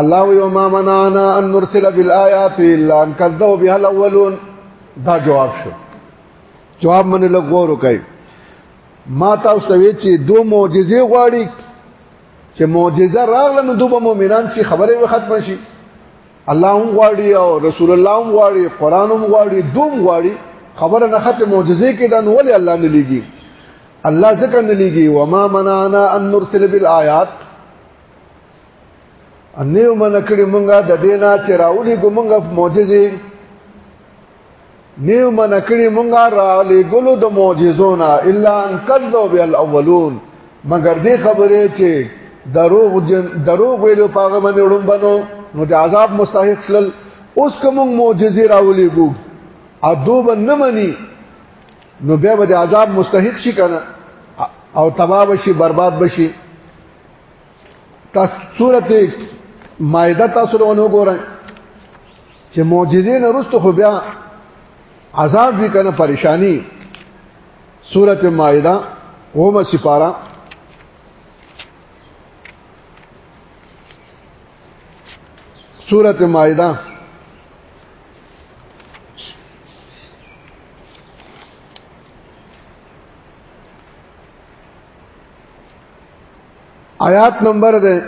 الله یو ما منانا ان نرسل بالآیات الا ان کذبوا بها الاولون دا جواب شو جواب منه لغور کوي ما تاسو ته چې دو معجزې غواړي چې معجزه راغله نو دوه مؤمنان شي خبره و ختم شي الله هم غواړي او رسول الله هم غواړي قران هم غواړي دوم غواړي خبره نه ختم معجزه کې دا نو ولې الله نه لګي الله ذکر نه لګي وما منعنا ان نرسل بالآيات انیو من کړي مونږه د دینا چې راولي ګمونږه معجزه نیو منکړي مونږه را لګلو د معجزونا الا ان کذو بالاولون مگر دې خبره چې دروغ جن دروغ ویلو پاغه باندې وړم بنو نو د عذاب مستحق سل اوس کوم معجزې راولې ګو ا دوب نه مني نو بیا به د عذاب مستحق شي کنه او تباب شي برباد بشي تاسو سورته مائده تاسو له نو ګورئ چې معجزې نه رسته خو بیا عذاب وی کنه پریشانی سورته مائده اومه سپاره سورته مائده آیات نمبر ده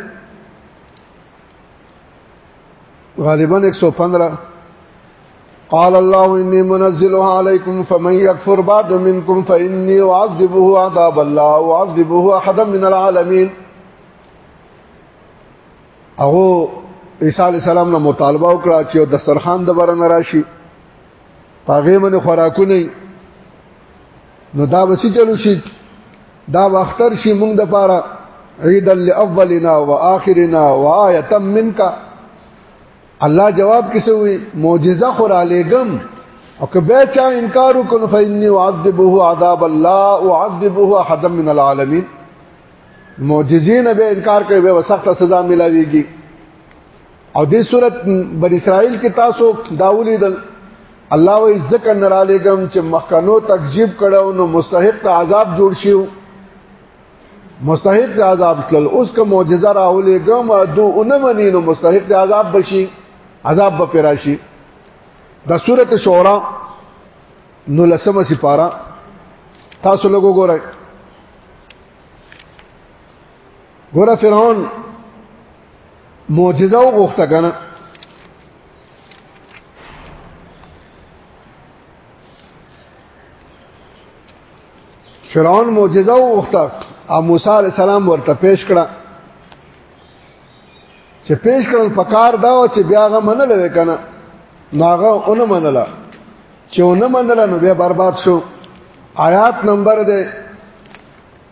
غالبا 115 قال الله اني منزلها عليكم فمن يكفر بعد منكم فاني اعذبه عذاب الله واعذبه احد من العالمين او عیسی علی السلام نو مطالبه وکړه چې د سرخان د برن راشي پاغه من خوراکونه نو دا وسی چلو شي دا واختر شي مونږ د پاره عید الاولنا واخرنا وآیه منک الله جواب کیسه وی معجزه خور علیګم او که به چا انکار وکړ فإني أعذبه عذاب الله وأعذبه أحد من العالمين معجزین به انکار کوي به سخت سزا ملاويږي او دې صورت بن اسرائیل کې تاسو داولی دل الله وې ذکر نرالګم چې مخکنو تکذیب کړو نو مستحق عذاب جوړ شیو مستحق د عذاب تل اوس کوم معجزه راولې ګم دو انمنی نو مستحق د عذاب بشي عذاب به پراشي د سوره شورا نو لسمه سپارا تاسو لګو ګورئ ګوره فرعون معجزه وغوښته کنه فرعون معجزه وغوښته او موسی علی السلام ورته پیش کړه چې پیش کړل پکار دا او چې بیا غو منل وکنه ناغه اون منله چې اون منله نو بیا برباد شو آیات نمبر ده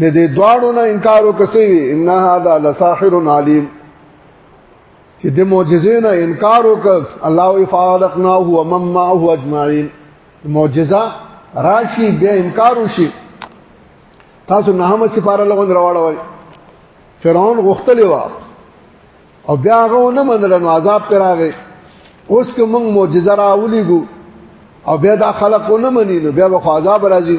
د دې دواړو نه انکار وکسي ان هذا لساحر عليم چې د معجزې نه انکار وکړ الله او فارقنا هو مم ما هو اجمعين معجزه راشي به انکار وشي تاسو نه هم سفاره لغون راوړوي فرعون غختلی و او بیا هغه نه منل نو عذاب پر راغی اوس که موږ معجزه راولېګو او بیا دا خلق نه منینو بیا به عذاب راځي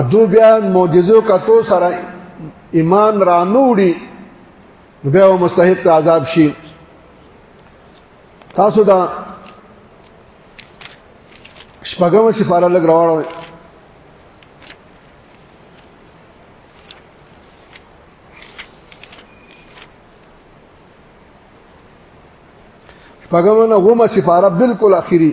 ادو بیا معجزو کتو سره ایمان را نوړي بیا مستحق عذاب شي تاسو دا شپږم سفاره لګ راوړل شپږم نه غومه سفاره بالکل اخیری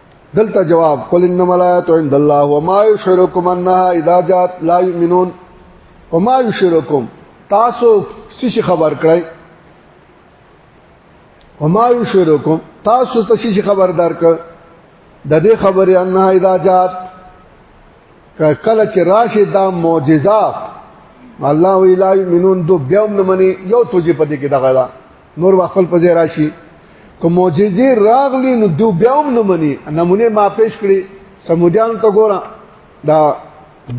دلته جواب قل انما الایات عند الله وما یشرکم انها اذا جاءت لا یؤمنون وما یشرکم تاسو څه خبر کړئ وما یشرکم تاسو ته څه خبر درک د دې خبرې انها اذا جاءت کله چې راشه دا معجزات الله وی لا یمنون دو بیا هم نه مني یو توجه پدې کې دغه نور وقفل په ځای راشي که معجزې راغلی نو دو بیا هم نه مني نمونه ما پیش کړي سمودیان ته ګوره دا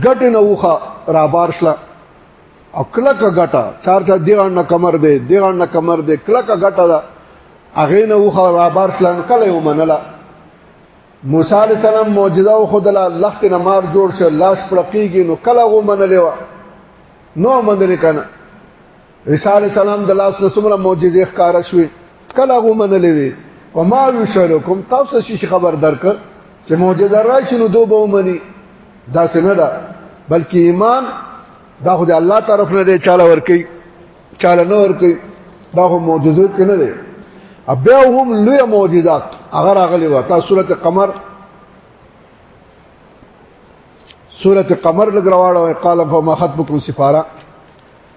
ګټ نه وخه را بار شله او کلک ګټه چار چا دیوان نه کمر دی دیوان نه کمر دی کلک ګټه دا هغه نه وخه را بار شله کله یې ومنله موسی علی السلام معجزه او خدلا لخت نه مار جوړ شه لاش پړقېږي نو کله ومنلې و نو منلې کنه عیسی علی السلام د لاس له څومره معجزې ښکارا شوې کله غو منلې وي او ما یشرکم تاسو شي خبر درک چې معجزه راشي نو دوه ومني دا څنګه ده بلکې ایمان دا خو د الله طرف نه دی چاله ور کوي چاله نه ور کوي دا خو معجزه کې نه دی بیا هم لوی معجزات اگر اغلی و تا سورت قمر سورت قمر لګراواړو قال فما خطبكم سفاره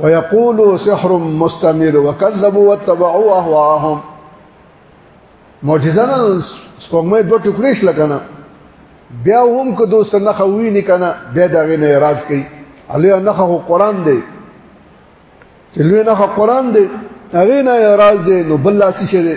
ويقولوا سحر مستمر وكذبوا واتبعوا اهواهم معجزه نه سپوږمۍ دوه ټوکړې شل کنه بیا هم که دوست نه خوي نه کنه بیا دا غي نه اعتراض کوي علي نه خو قران دی چې لوی نه خو قران دی هغه نه اعتراض دی نو بل لاسی شه دی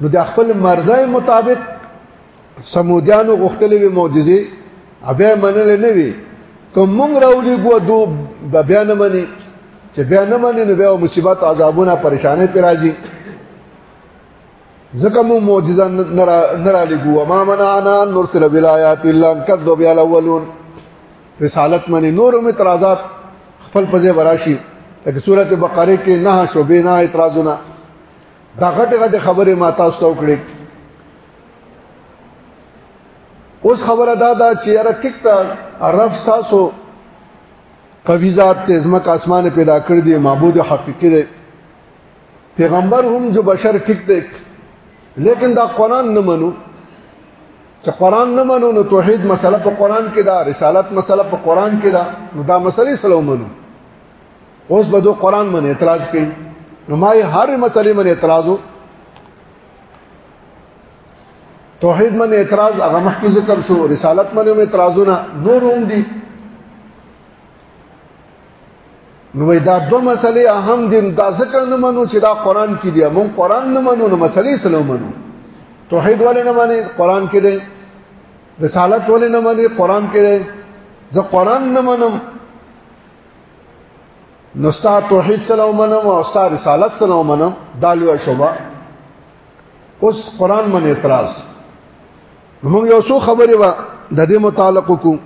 نو د خپل مرزه مطابق سمودیانو غختلې وي معجزې بیا منل نه وي کوم مونږ راولي ګو دو بیا نه مني چې بیا نه مني نو بیا مصیبت عذابونه پریشانې پر راځي ځکه مو معجزه نه را لګو ما منعنا نرسل بالآیات الا ان كذب الاولون رسالت منی نورم اعتراضات خپل پځه براشي لکه سوره بقره کې نه شوبې نه اعتراضونه دا غټه غټه خبره ما تاسو ته وکړې اوس خبره دا ده چې یاره ټیک ته رب تاسو قوی ذات ته زمک اسمان پیدا کړ دی معبود حقیقی دی پیغمبر هم جو بشر ټیک دی لیکن دا قران نه منو چې قران نه منو نو توحید مسله په قران کې ده رسالت مسله په قران کې ده نو دا مسلې سلو منو اوس به دو قران باندې اعتراض کوي نو ما هر مسلې باندې اعتراض وو توحید باندې اعتراض هغه مخکې ذکر شو رسالت باندې اعتراضونه نور هم دي نو دا دو مسلې اهم دي دا ځکه نه منو چې دا قران کې دي مونږ قران نه منو نو مسلې سره منو توحید ولې نه منې قران کې دي رسالت ولې نه منې قران کې دي زه قران نه منم نو ستا توحید سره منم او ستا رسالت سره منم دا لوی شوبه اوس قران من اعتراض موږ یو څو خبرې و د دې متعلق کوو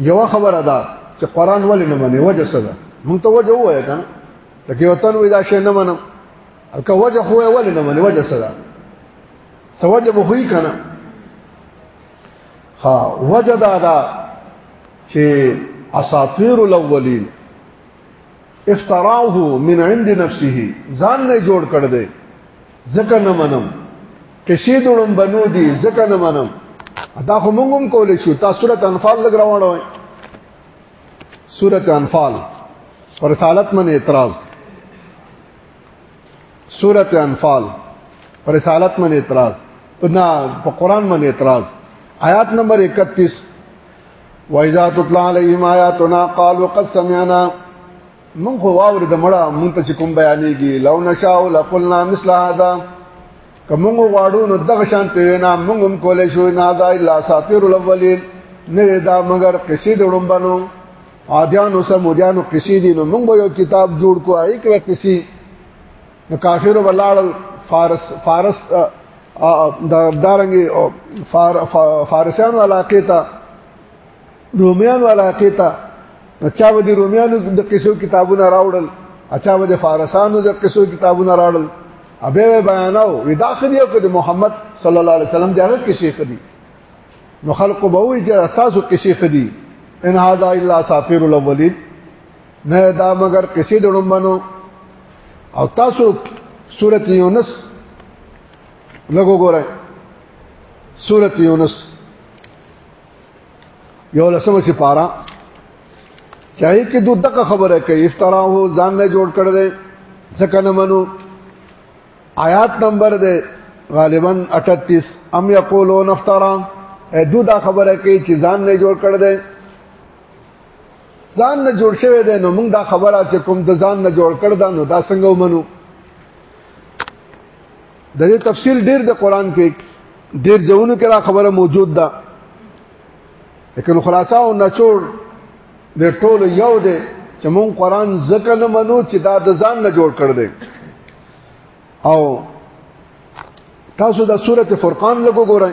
یو خبره ده چې قران ولې نه مني وجه څه ده مونږ ته وجه وایې کنه لکه وطن وې دا شی نه منم الکه وجه خو ولې نه مني وجه څه ده سوجه به وي کنه ها وجه دا ده چې اساطیر الاولین افتراه من عند نفسه ځان نه جوړ کړ دې زکه نه منم کسی دړم بنو دي زکه نه منم دا خو موږ هم کولای شو تاسو سورۃ انفال لګ راوړل وای سورۃ انفال پر رسالت من اعتراض سورۃ انفال پر رسالت من اعتراض نه په قران من اعتراض آیات نمبر 31 وایذا تطلع علیهم آیاتنا قالوا قد سمعنا من خو واور د مړه مونږ ته کوم بیانېږي لو نشاء لقلنا مثل هذا کومو غواړو نو دغه شان ته وینا مونږ هم کولای شو نه دا الا ساتیر الاولین نه دا مگر قصې د وړمبنو عادیانو سمودیانو قصې دي نو مونږ یو کتاب جوړ کوه ایک وخت قصې نو کافر ولاړل فارس فارس د دارنګ فار فارسیان علاقه ته رومیان علاقه ته چا به د رومیانو د قصو کتابونه راوړل اچا به د فارسانو د قصو کتابونه راوړل ابه بیاناو ودا خدي او د محمد صلی الله علیه وسلم دغه قصې خدي نو خلق به وی چې اساسو قصې خدي ان هاذا الا ساطیر الاولین نه دا مگر قصې د لومبنو او تاسو سورت یونس لګو ګورئ سورت یونس یو لسمه سي پارا چاہے کې دوه دغه خبره کوي افترا هو ځان نه جوړ کړ دې ځکه نه منو آیات نمبر دې غالبا 38 ام یقولون افترا دوه دا خبره کوي چې ځان نه جوړ کړ دې ځان نه جوړ شوی دی نو موږ دا خبره چې کوم د ځان نه جوړ کړ دا نو دا څنګه ومنو د دې تفصیل ډیر د قران کې ډیر ځونو کې دا خبره موجود ده لیکن خلاصہ او نچوړ د ټولو یو دی چې مونږ قران زکه نه منو چې دا د ځان نه جوړ کړ دی او تاسو د سورته فرقان لګو ګورئ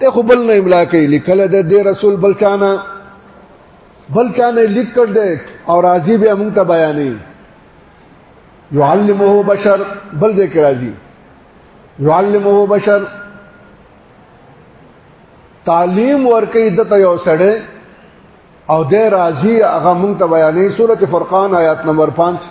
ته خو بل نه املا کوي لیکل د دې رسول بلچانا بلچانه لیک کړ دې او راضی به موږ ته بیانې يعلمه بشر بل دې کې راضی يعلمه بشر تعلیم ورکې دته یو سړی او دې راضی هغه موږ ته بیانې سورته فرقان آیات نمبر 5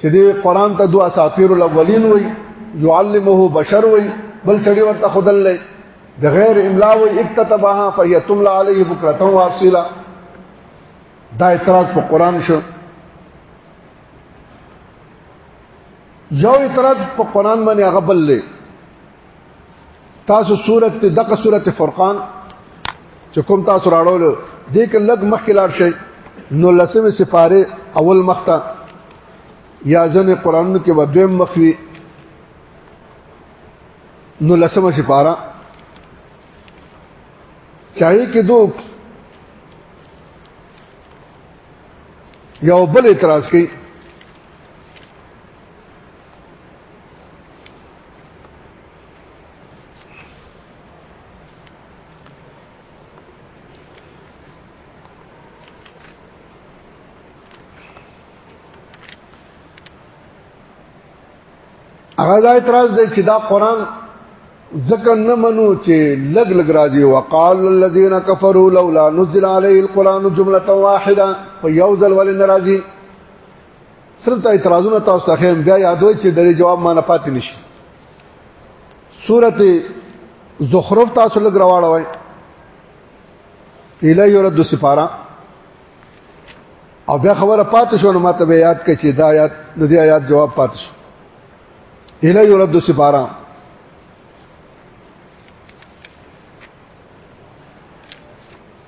چې دې قران ته دوا ساتیر الاولین وای يعلمه بشر وای بل سړی ورته خدل لای د غیر املا وای اکتتبها فهي تملا علیه بکرته واصله دا اعتراض په قران شو یو اعتراض په قران باندې هغه بل لای تاسو صورت دغه صورت فرقان چې کوم تاسو راړول دې کې لګ مخکې لاړ شئ نو لسمه سفاره اول مخته یا ځن قران کې ودویم مخوي نو لسمه سفاره چاہیے کې دو یو بل اعتراض کوي هغه دا اعتراض دی چې دا قران ځکه نه منو چې لګ لګ راځي وقال الذين كفروا لولا نزل عليه القران جمله واحده په یو ځل ولې ناراضي صرف ته اعتراضونه تاسو ته هم بیا یادوي چې د جواب ما نه پاتې نشي سورته زخرف تاسو لګ راواړه وای اله یرد سفارا او بیا خبره پاتې شو نو ماته به یاد کړي چې دا آیات د دې آیات جواب پاتې شو اله یرد سفارا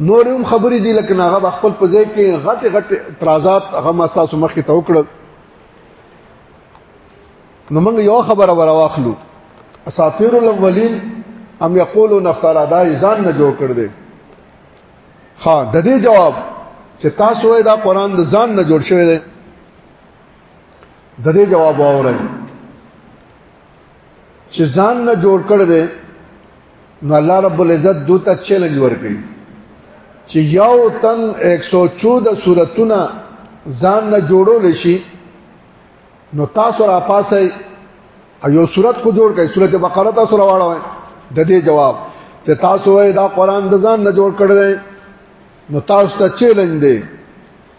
نور هم خبرې دي لکه هغه خپل په ځای کې غټ غټ اعتراضات هغه ما تاسو مخ کې توکړل نو موږ یو خبره ورواخلو اساطیر الاولین ام یقولون افترا دا ځان نه جوړ کړ دې ها د دې جواب چې تاسو دا قران د ځان نه جوړ شوی دی د دې جواب واورئ چې ځان نه جوړ کړ دې نو الله رب العزت دوته چیلنج ورکړي چې یو تن 114 سورتونه ځان نه جوړول شي نو تاسو را پاسه یو سورت خو جوړ کړئ سورته بقره تاسو را واړوئ د دې جواب چې تاسو دا قران د ځان نه جوړ کړی نو تاسو ته چیلنج دی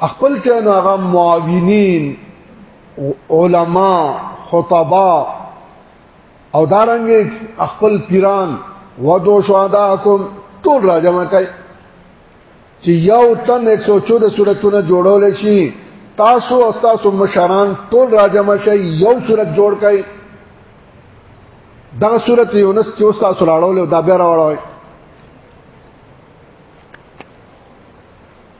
خپل چانو هغه معاونین علما خطبا او دارنګ خپل پیران ودو شهداکم ټول راجمع کړي چې یو تن 114 سورتونه جوړول شي تاسو او تاسو مشران ټول راجمع شي یو سورت جوړ کړي دا سورت یونس چې اوس تاسو راړول دا بیا راوړل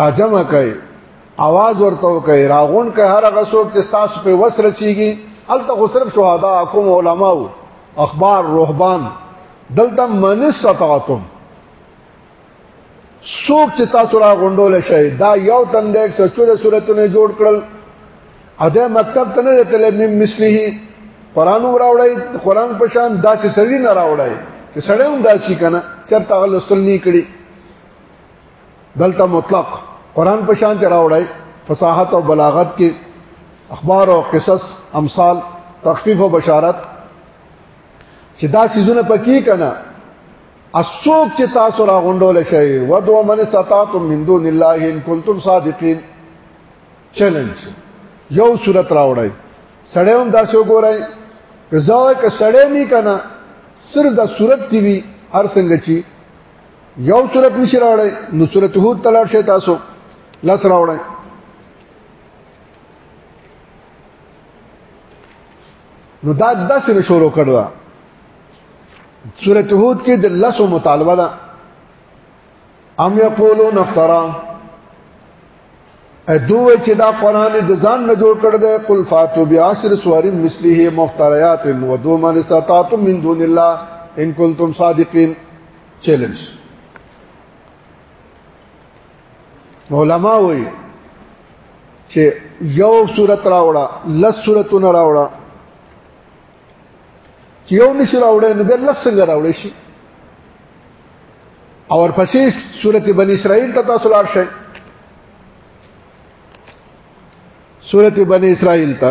راجم کوي आवाज ورته کوي راغون کوي هر هغه څوک چې تاسو په وسره چیږي الته خو صرف شهدا کوم علما او اخبار روحبان دلته من استطاعتم څوک چې تاسو را غونډول شي دا یو تن د 114 سورته جوړ کړل اده مکتب ته نه تل مم مثله قران وراوړی قران په شان داسې سړی نه راوړی چې سړی هم داسې کنه چرته غلستل نه کړي دلته مطلق قران په شان ته راوړای فصاحت او بلاغت کې اخبار او قصص امثال تخفیف او بشارت چې دا سيزونه پکې کنا اسوک چې تاسو را غونډول شي ودو من ساتاتم من دون الله ان کنتم صادقین چیلنج یو صورت راوړای سړی هم داسې وګورای رضا که سړی نه کنا صرف دا صورت دی وی هر څنګه چې یو صورت نشي راوړی نو صورت هود تلار شي تاسو لس راوړی نو دا داسې نه شروع کړو سورۃ هود کې د لسو مطالبه ده ام یقولون افترا دوی چې دا قران د ځان نه جوړ کړ دی قل فاتو بیاشر سوار مثله مفتریات و دو من استطاعتم من دون الله ان کنتم صادقین چیلنج علماء وی چې یو صورت راوړه لس صورتونه راوړه چې یو نشي راوړی نو بیا لس څنګه راوړی شي او ورپسې سورته بنی اسرائیل ته تاسو لاړ شئ سورته بنی اسرائیل ته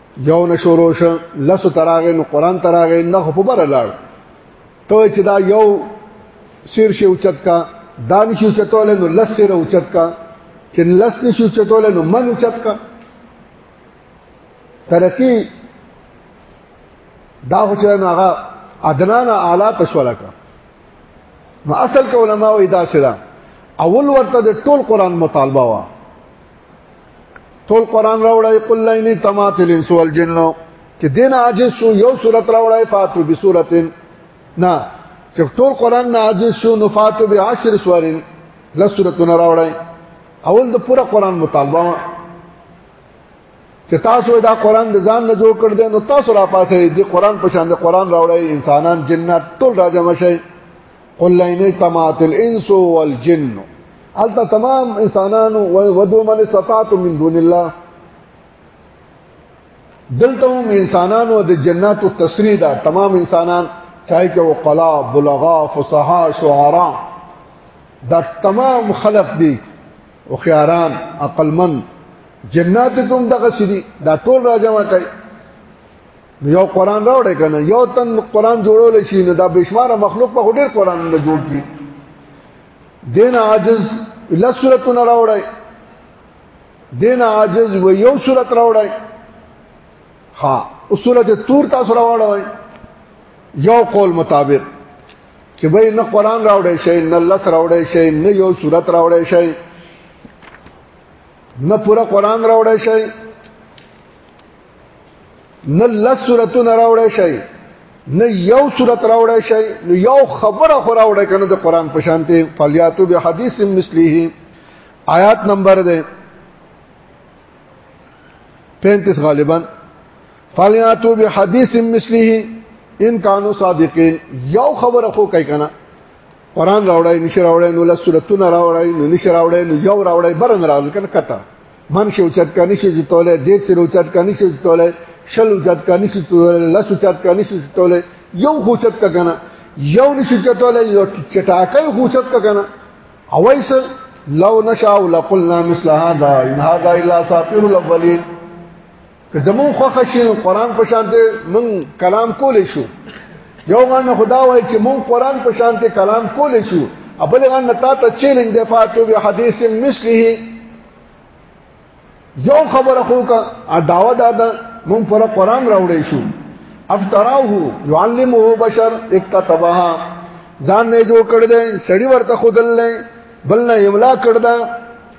یو نشورو شه لسو تراغه نو قران تراغه نه خو بره لاړ ته چې دا یو سیر شي اوچت کا دان شي اوچتول نو لس سیر اوچت کا چې لس نشي اوچتول نو من اوچت کا ترقی دا خو چې نو هغه ادنان اعلی تشولا کا نو اصل کې علما وې دا سره اول ورته د ټول قران مطالبه وا ټول قران راوړی قل لئن تمات الانس والجن چې دین عاجز شو یو صورت راوړی فاتو بسورتن نه چې ټول قران نه عاجز شو نو فاتو بعشر سورین لس صورتونه راوړی اول د پورا قران مطالبه وا چې تاسو دا قران د ځان نه جوړ کړ دې نو تاسو را پاسه دې قران په شان د قران راوړی انسانان جنات ټول راځم شي قل لئن تمات الانس والجن الته تمام انسانانو ودو من صفات من دون الله دلته هم انسانانو د جناتو تسریع ده تمام انسانان چاہے کہ وہ قلا بلغا فصحا شعرا دا تمام خلق دی او خیاران عقل من جنات کوم دغه سری دا ټول راځما کوي یو قران راوړې کنه یو تن قران جوړول شي نه دا بشمار مخلوق په ډېر قران نه جوړ کی دین عاجز لس سورتونه راوړی دین عاجز و یو سورت راوړی ها او سورت تور تاسو راوړی یو قول مطابق چې به نه قران راوړی شي نه لس راوړی شي نه یو سورت راوړی شي نه پورا قران راوړی شي نه لس سورتونه راوړی شي نه یو سورت راوړی شي نو یو خبره خو راوړی کنه د قران په شان ته فلیاتو به حدیث مثلیه آیات نمبر ده 35 غالبا فلیاتو به حدیث مثلیه ان کانوا صادقین یو خبره خو کوي کنه قران راوړی نشه راوړی نو لس سورتونه راوړی نو نشه راوړی نو یو راوړی برن راوړی کنه کته من شي اوچت کانی شي چې توله دې سره اوچت کانی شي چې توله شل اوچت کانی شي چې توله لس اوچت کانی شي چې توله یو اوچت کا کنه یو نشي چې توله یو چټاکه اوچت کا کنه اوایس لو نشاء لقلنا مثل هذا ان هذا الا ساطير الاولين که زمون خوخه شي قران په شان ته مون کلام کولې شو یو غن خدا وای چې مون قران په شان ته کلام کولې شو ابل غن تا ته چیلنج دی فاتو به حدیث مثله یو خبره خو کا داوا دادا مون پر قران راوړې شو افتراوه يعلمه بشر اكتتبها ځان نه جوړ کړ دې سړی ورته خودل نه بل نه یملا کړ دا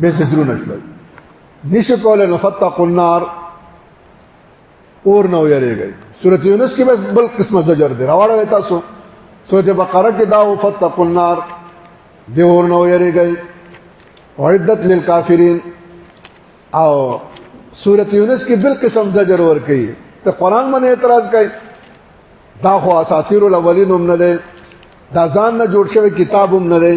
به سدرو نشل نشه کوله نو فتقوا النار اور نو یریږي سورته یونس کې بس بل قسمه زجر دی راوړل تاسو سورته بقره کې دا فتقوا النار دی اور نو یریږي وعدت للکافرین او سورته یونس کې بل قسم زجر ور کوي ته قران باندې اعتراض کوي دا خو اساطیر الاولین هم نه دی دا ځان نه جوړ شوی کتاب هم نه دی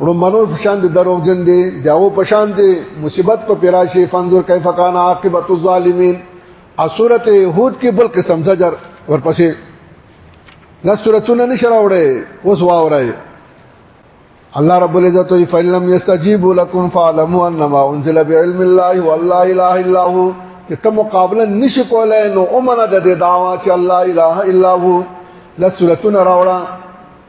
رومنو پشان دي دروغجن دي داو پشان دي مصیبت په پیراشي فنزور کیف کان عاقبت الظالمین ا سورته هود کې بل قسم زجر ورپسې دا سورتونه نشره وړي اوس واورای الله رب العزت وی فلم یستجیبوا لكم فعلموا انما انزل بعلم الله والله اله الا هو چې ته مقابله نشي کولای نو اومنه د دعوا چې الله اله الا هو لسورتون راوړه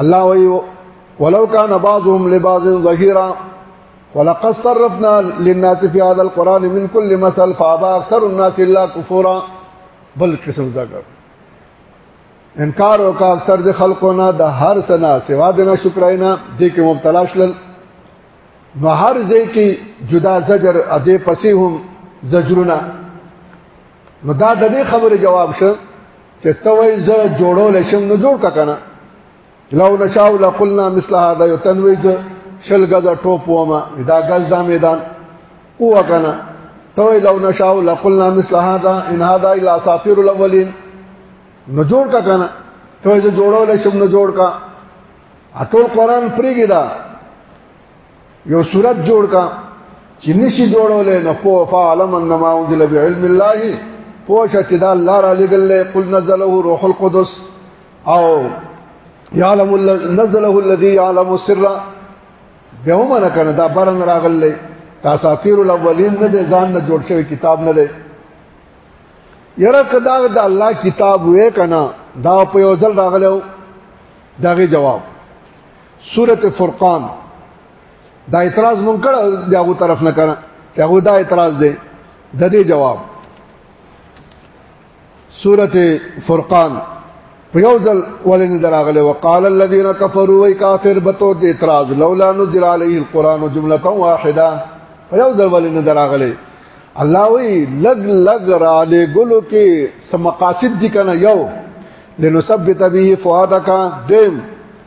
الله وی ولو کان بعضهم لبعض ظهیرا ولقد صرفنا للناس في هذا القران من كل مثل فابى اكثر الناس الا كفورا بل قسم ذکر انکار وکا اکثر د خلقونه د هر سنا سوا د نه شکراینا د کې مبتلا شلل نو هر ځای کې جدا زجر ادې پسې هم زجرونه نو دا د دې خبرې جواب شه چې ته وای زه جوړول شم نو جوړ کا کنه لو نشاو لقلنا مثل هذا يتنويز شل غز ټوپ وما دا غز دا میدان او کنه ته وای لو نشاو لقلنا مثل هذا ان هذا الا اساطير الاولين نو جوړ کا کنه ته زه جوړول شم نو جوړ کا ټول قران پریګی دا یو صورت جوړ کا چې نشي جوړولې نو په فعلم انما انزل بعلم الله پوښه چې دا الله را لګل قل نزله روح القدس او يعلم نزله الذي يعلم السر به هم نه کنه دا برن راغلې تاساطیر الاولین نه ځان نه جوړ شوی کتاب نه دی یره کدا د الله کتاب وې کنا دا په یو ځل راغلو داغه جواب سورته فرقان دا اعتراض مونږ کړه دغه طرف نه کړه هغه دا اعتراض دی د دې جواب سورته فرقان په یو ځل ولن دراغله وقال الذين كفروا وای کافر بتو د اعتراض لولا نزل عليه القران جمله واحده په یو ځل ولن دراغله الله وی لګ لګ را لې ګلو کې سم مقاصد دي کنه یو لنثبت به فؤادک دیم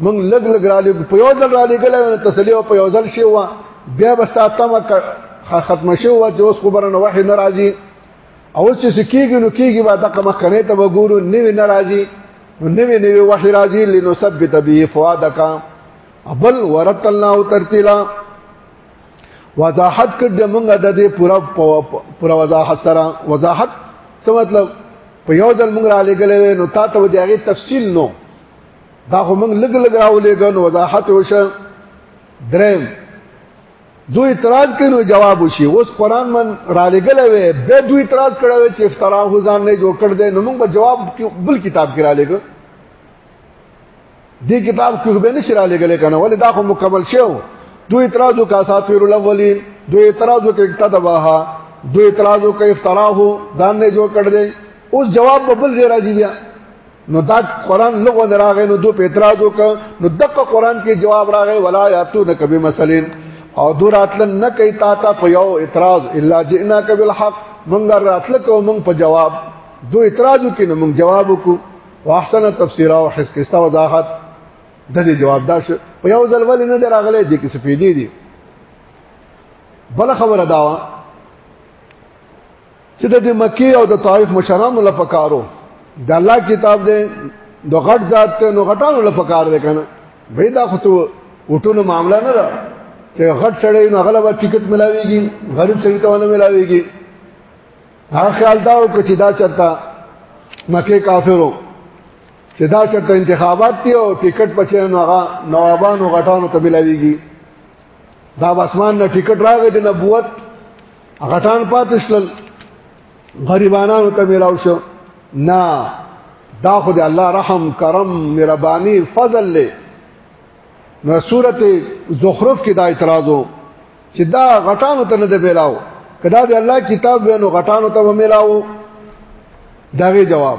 مونږ لګ لګ را لګ په یو ځل را لګل تسلی او په یو ځل شی و بیا بس تاتمه ختم شو و چې اوس خبره نه وحي ناراضي او چې سکیږي نو کیږي بعد دغه مخکنه ته وګورو نیو ناراضي نو نیو نیو وحي راضي لنو ثبت به فؤادک ابل ورت الله ترتیلا وضاحت کړ د مونږه د دې پورا پورا وضاحت سره وضاحت څه مطلب په یو ځل مونږ را لګلې نو تا ته د هغه تفصیل نو دا خو موږ لګ لګ راولېګن وضاحت وشه درم دوی اعتراض کینو جواب وشي اوس قران من را لګل وي به دوی اعتراض کړه وي چې افترا هو ځان نه جوړ کړ دې نو موږ به جواب بل کتاب کې را لګو دې کتاب کې به نشي را لګل کنه ولې دا خو مکمل شو دوی اعتراض وکړه ساتیر الاولین دوی اعتراض وکړه اقتدباها دوی اعتراض وکړه افترا هو ځان نه جوړ کړ دې اوس جواب به بل ځای راځي بیا نو دا قران لغو دراغه نو دو په اعتراض وک نو دغه قران کې جواب راغی ولا یاتو نک به مسلین او دو راتل نه کوي تا ته په یو اعتراض الا جئنا ک بالحق مونږ راتل کو مونږ په جواب دو اعتراض کې نو مونږ جواب وکړو واحسن تفسیر او حس کې ستا وضاحت د دې جواب دا شه په یو ځل ولې نه دراغله دي کې سپېدې دي بل خبره داوا چې د مکی او د طائف مشرانو لپکارو د الله کتاب دې د غټ ذات ته نو غټانو لپکار دې کنه وې دا خو وټونو معاملہ نه ده چې غټ سړی نو غلبه ټیکټ ملاويږي غریب سړی ته ونه ملاويږي هغه خیال دا و چې دا چرتا مکه کافرو چې دا چرته انتخابات دی او ټیکټ پچې نو هغه نوابانو غټانو ته ملاويږي دا اسمان نه ټیکټ راغی د نبوت غټان پاتشل غریبانو ته ملاو شو نه دا خو د الله رحم کرم مهرباني فضل له نو سورته زخرف کې دا اعتراضو چې دا غټانو ته نه دی ملاو کدا د الله کتاب وینو غټانو ته ملاو داغه جواب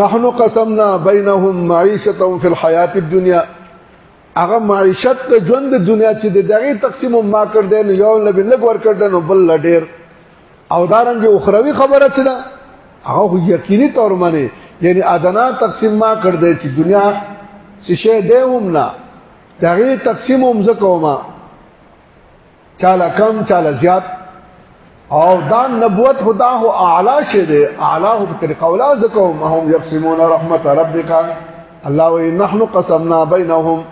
نحنو قسمنا بینهم معیشتهم فی الحیات الدنیا هغه معیشت ته ژوند د دنیا چې د دغه تقسیم ما کړ دین یو لبن لګ ور کړ دین بل لډیر او دارنګ اخروی خبره چې دا هغه یقیني تور باندې یعنی ادنا تقسیم ما کړ دې چې دنیا څه شی دی هم نه دغه تقسیم هم زکوما چاله کم چاله زیات او دا نبوت خدا هو اعلی شه دی اعلی هو په طریقه ولا زکو ما هم یقسمون رحمت ربک الله و نحن قسمنا بینهم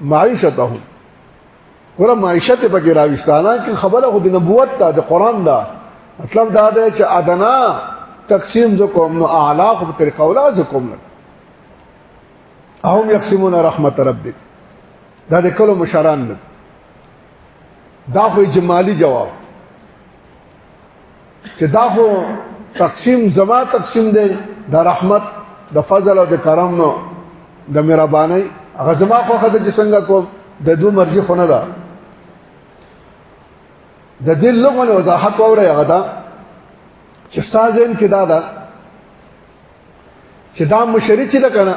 معیشتهم ګره معیشت په کې راوستانه کې خبره خو د نبوت ته د قران دا مطلب دا دی چې ادنا تقسیم زکوم نو اعلی خو په طریقه ولا زکوم هم یقسمون رحمت ربک دا د کلو مشران نه دا خو اجمالی جواب چې دا خو تقسیم زما تقسیم دی د رحمت د فضل او د کرم نو د مهرباني هغه زما خو خدای چې څنګه کوم د دوه مرزي خونه ده د دې لغونه وضاحت وره هغه دا چې ستاسو ان کې دا ده چې دا مشري چې لکنه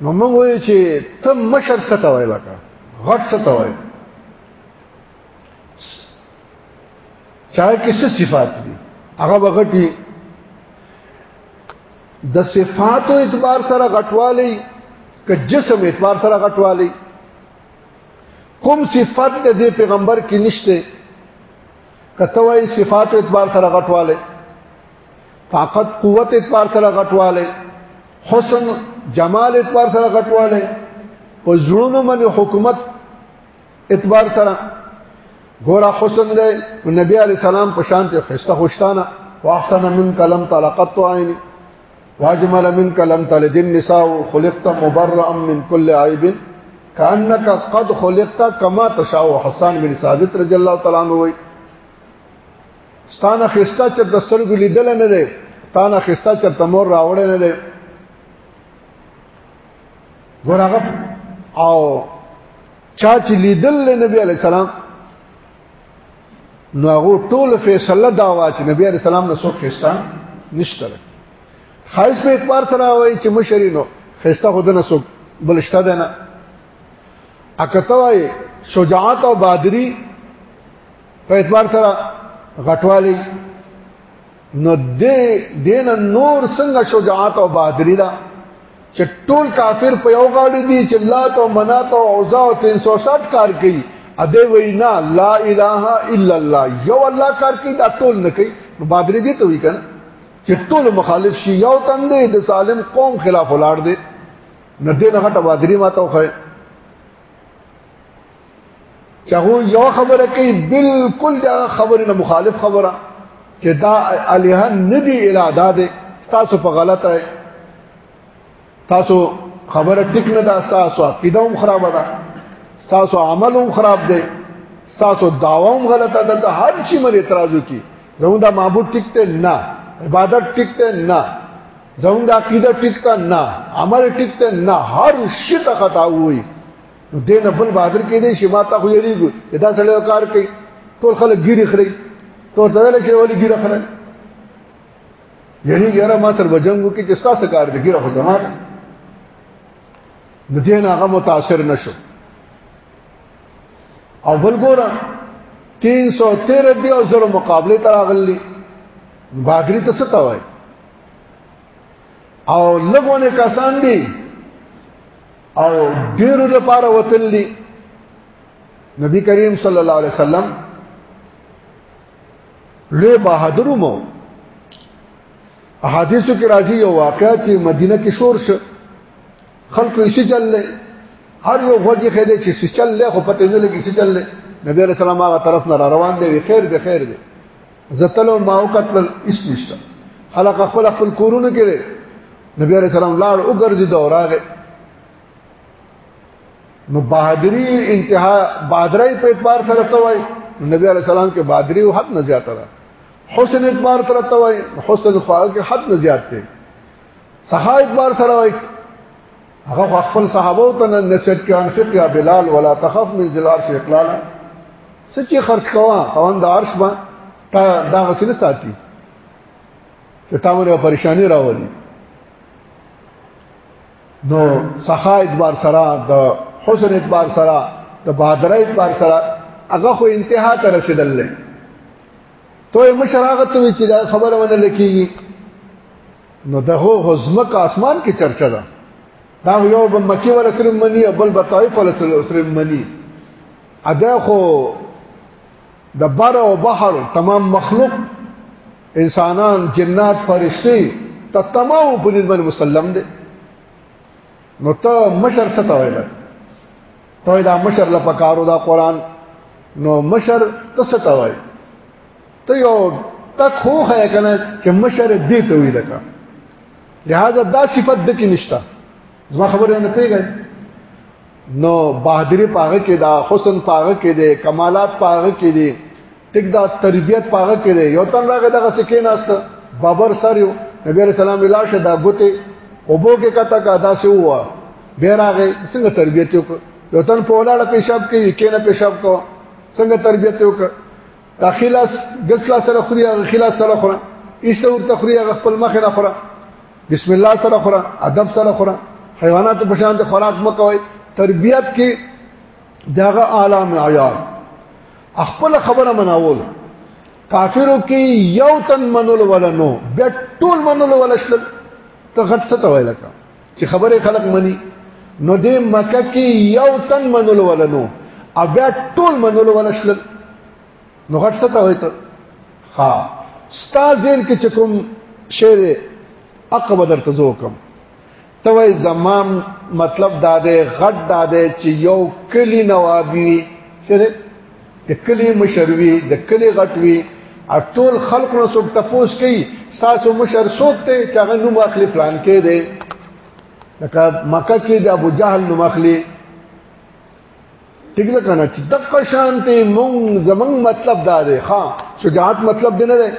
نو موږ وایو چې ته مشر څه ته وای لکه غټ څه ته وای چا کې څه صفات دي هغه بغټي د صفاتو اعتبار سره غټوالي که جسم اعتبار سره غټوالي کوم صفات د دې پیغمبر کې نشته کته وای صفاتو اعتبار سره غټواله طاقت قوت اعتبار سره غټواله حسن جمال اعتبار سره غټواله په زړونو باندې حکومت اعتبار سره ګورا حسن دی نبی علی سلام په شان ته خسته خوشتانه واحسن من کلم طلقت عینی واجمل من کلم تلد النساء خلقت مبرئا من كل عیب کانک قد خلقت کما تشاء حسان بن ثابت رضی الله تعالی عنہ ستانه خستا چې د سترګو لیدل نه دی ستانه خستا چې تمور راوړ نه دی ګورغه او چا چې لیدل نبی علی السلام نو هغه ټول فیصله دا وا چې نبی علی السلام نو څوک خستا نشته خاص په اعتبار سره وایي چې مشرینو خستا خود نه څوک بلشته ده نه اکته وایي شجاعت او بادری په اعتبار سره غټوالی نو دې دین نور څنګه شجاعت او بہادری دا چې ټول کافر په یو غاړي دي چې لات او منات او عزا او 360 کار کوي ا دې وینا لا اله الا الله یو الله کار کوي دا ټول نه کوي نو بہادری دي ته وی کنه چې ټول مخالف شي یو تندې د سالم قوم خلاف ولاړ دي نه دې نه غټه بہادری ماته خو چې هغه یو خبره کوي بالکل دا خبره نه مخالف خبره چې دا الہ ندی الہ دا ده تاسو په غلطه تاسو خبره ټیک نه ده تاسو عقیده هم خراب ده تاسو عمل هم خراب ده تاسو داوا هم غلطه ده د هر شي مې اعتراض وکي زموږ د معبود ټیک ته نه عبادت ټیک ته نه زمونږ عقیده ټیک ته نه عمل ټیک ته نه هر شي ته خطا وي نو دین بل بادر کې دي چې ما ته خو یریږي دا سړی کار کوي ټول خلک ګیری خړي ټول ته ویل چې ولې ګیره خړي یعنی یاره ما تر بجنګو کې چې ستاسو کار دی ګیره خو زمانه د دین هغه متاثر نشو او بل ګوره 313 دی او زره مقابله تر اغلی بادری ته څه توای او لګونه کسان دي او ډیرو لپاره وتل دي نبی کریم صلی الله علیه وسلم له بهادر مو احادیثو کې راځي یو واقعا چې مدینه کې شور شو خلکو یې چل لې هر یو غوږی خېده چې چل لې خو پته نه لګي چې چل لې نبی رسول الله هغه طرف نه را روان دی خیر دی خیر دی زتلو ماو قتل اس نشته خلق خپل خپل کورونه کړي نبی عليه السلام لاړ او ګرځي دا اوراغه نو بہادری انتها بادرای په اعتبار سره ته وای نبی عليه السلام کې بادری او حد نه زیاته ده حسن اعتبار سره ته وای حسن خواږه کې حد نه زیات دی صحابه اعتبار سره وای هغه خپل صحابه ته نصیحت کوي انفق یا بلال ولا تخف من ذلال شي اقلال سچي خرج کوا خوان د عرش ما تا دا وسیله ساتي چې تا مونږه پریشانی راولي نو سخا ادبار سره د حسن ادبار سره د بهادر ادبار سره هغه خو انتها ته رسیدل له توې مشراغت وی چې دا خبره ونه لکېږي نو دغه غزمک اسمان کې چرچا ده دا یو بل مکی ولا سره منی بل بطائف ولا سره منی ادا خو د بر او بحر تمام مخلوق انسانان جنات فرشتي ته تمام په دې باندې مسلم دي نو ته مشر څه ته ویل ته دا مشر لپاره دا قران نو مشر ته څه ته وایي ته یو تک خو خه کنه چې مشر دې ته وی لکه لہذا دا صفت د کې نشتا زما خبره نه پیږي نو بہادری پاغه کې دا حسن پاغه کې دي کمالات پاغه کې دي ټیک دا تربیت پاغه کې دي یو تن راغی دغه سکه ناست بابر سر یو نبی علیہ السلام ویلا شه دا ګوته اوبو کې کته کا دا سه هوا به راغی څنګه تربیت یو یو تن په ولاړه پیشاب کې کې نه پیشاب کو څنګه تربیت یو دا خلاص غسلا سره خوري هغه خلاص سره خورا ایسه ورته خوري هغه خپل مخ نه خورا بسم الله سره خورا ادب سره خورا حیوانات په شان د خوراک مکوي تربيت کې دغه اعلی معیار خپل خبره مناول کافرو کې یو تن منول ولنو بیا ټول منول ولشل ته غټ څه ته ویل کا چې خبره خلق مني نو د مکه کې یو تن منول ولنو او بیا ټول منول ولشل نو غټ څه ته وای ته ها ستازین کې چې کوم شعر عقب درته زو کوم ته وای زمام مطلب دا دی غټ دا دی چې یو کلی نوابی شعر د کلی مشروي د کلی غټوي او ټول خلق نو څوک تپوس کوي تاسو مشر څوک ته چې هغه نوم اخلي فلان کې دی لکه مکه کې د ابو جهل نوم اخلي ټیک ده کنه چې دغه شانته مونږ زمنګ مطلب دا دی ها شجاعت مطلب دی نه دی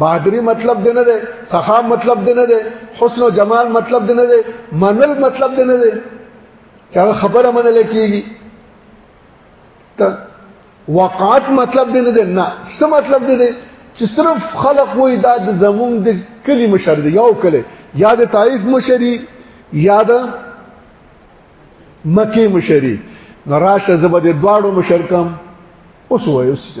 بہادری مطلب دی نه دی صحاب مطلب دی نه دی حسن او جمال مطلب دی نه دی منل مطلب دی نه دی چې خبره منل کیږي وقات مطلب دی نه نه څه مطلب دی چې صرف خلق وې دا د زمون د کلی مشر دی یو کلی یا د طائف مشری یا د مکی مشری نو راشه زبد دواړو مشرکم اوس وایو چې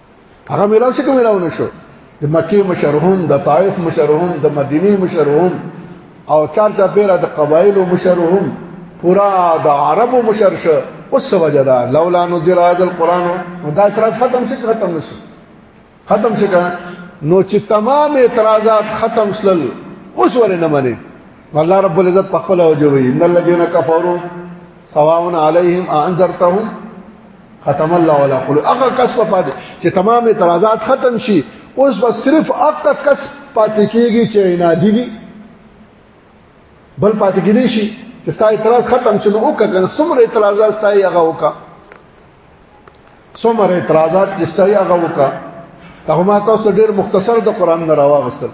هغه ملاو شي کوم ملاو نشو د مکی مشرهم د طائف مشرهم د مدینه مشرهم او چار چا پیرا د قبایل مشرهم پورا د عربو مشر شو اوس وجدا لولا نذر هذا القران دا اعتراض ختم شي ختم نشي ختم شي نو چې تمام اعتراضات ختم شلل اوس ولې نه مني الله رب العزت په خپل وجوي ان الذين كفروا سواء عليهم انذرتهم ختم الله ولا قل هغه کس په پاتې چې تمام اعتراضات ختم شي اوس به صرف هغه کس پاتې کیږي چې عنادي دي بل پاتې کیږي شي چې ستا اعتراض ختم شنو او کنه څومره اعتراضات ستا یې هغه وکا څومره اعتراضات چې ستا یې هغه وکا هغه ما تاسو ډیر مختصر د قران نه راوغستل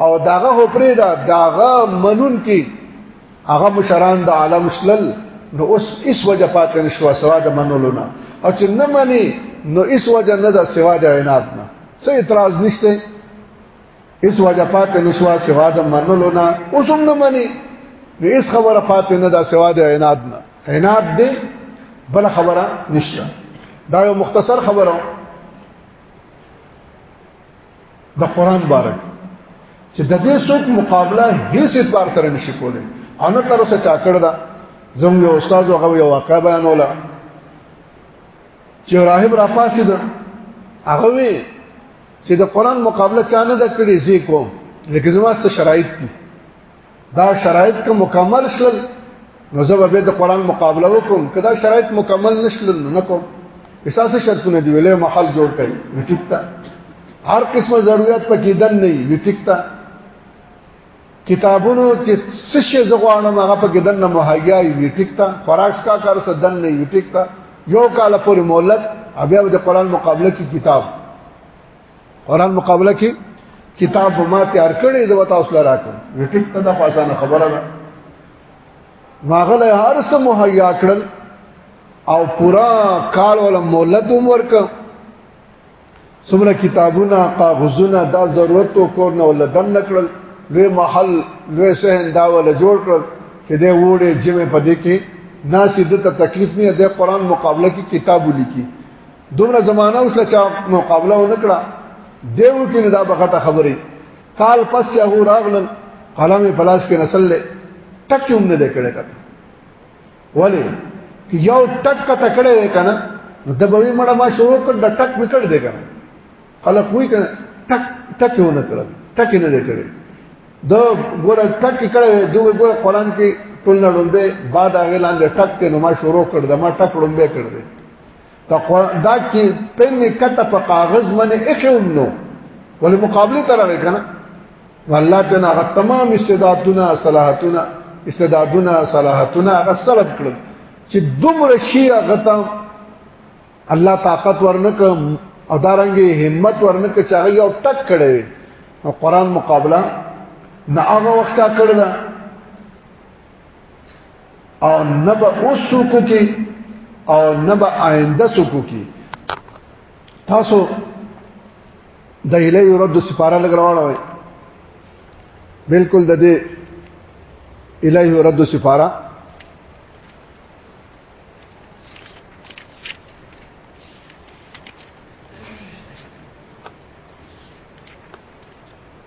او داغه هپری دا داغه منون کی هغه مشران د عالم شلل نو اوس اس وجه پاتې نشو سوا د منولونه او چې نه مني نو اس وجه نه دا سوا د عنایت نه څه اعتراض نشته اس وجه پاتې نشو سوا د منولونه اوس هم نه مني نو اس خبره پاتې نه دا سوا د عنایت نه عنایت دې بل خبره نشته دا یو مختصر خبره د قران بارک چې د دې څوک مقابله هیڅ اعتبار سره نشي کولی انا تر اوسه چا کړ دا زموږ یو استاد هغه یو واقع بیانوله چې راهب را پاسې ده هغه وی چې د قران مقابله چا نه د کړی زی کوم لکه زما څه شرایط دي دا شرایط که مکمل شل نو زه به د قران مقابله وکم کدا شرایط مکمل نشل نه کوم اساسه شرطونه دی ویلې محل جوړ کړي ټیک تا هر قسمه ضرورت پکې دن نه وي ټیک تا کتابونو چې سشه زغوانم هغه په ګدن نه مهیا وي ټیک تا خوراک کا کار سره دن نه وي ټیک تا یو کال پورې مولت بیا د قران مقابله کې کتاب قران مقابله کې کتاب ما تیار کړی زه وتا اوس لراکم ټیک ته دا آسان خبره ده ماغله هر څه مهیا کړل او پورا کال ول مولت هم ورک څومره کتابونه کاغذونه دا ضرورت او کور نه ول دن نکړل لوی محل لوی سهن دا ول جوړ کړل چې د وړې جمع پدې کې ناسې د تکلیف نه د قران مقابله کې کتاب ولیکي دومره زمانہ اوس لا چا مقابله و نکړه دیو کې نه دا بغټه خبرې کال پس یا هو راغلن قلم پلاس کې نسل له ټک هم نه لیکل کته ولی یو ټک کته کړه کنه نو د بوي مړه ما شروع کړ د ټک وکړ دی کنه خلک وای کنه ټک ټک یو نه کړل ټک نه لیکل د ګوره ټک کړه دوی ګوره قران کې ټول نه لومبه بعد هغه لاندې ټک ته نو ما شروع کړ د ما ټک لومبه کړ دی دا کې پن کته په کاغذ باندې اخیوم نو ولې مقابله ته راغی کنه والله تعالی هغه تمام استعدادونه صلاحتونه استعدادونه صلاحتونه هغه سلب کړل چې دومره شي هغه ته الله طاقت ورنک او دارنګي همت ورنک چې هغه یو ټک کړي او قران مقابله نه هغه وخت کړل او نه به اوس سکو کې او نه به آینده سکو کې تاسو د اله یو رد سپاره لګراوړ وای بالکل د دې اله یو رد سپاره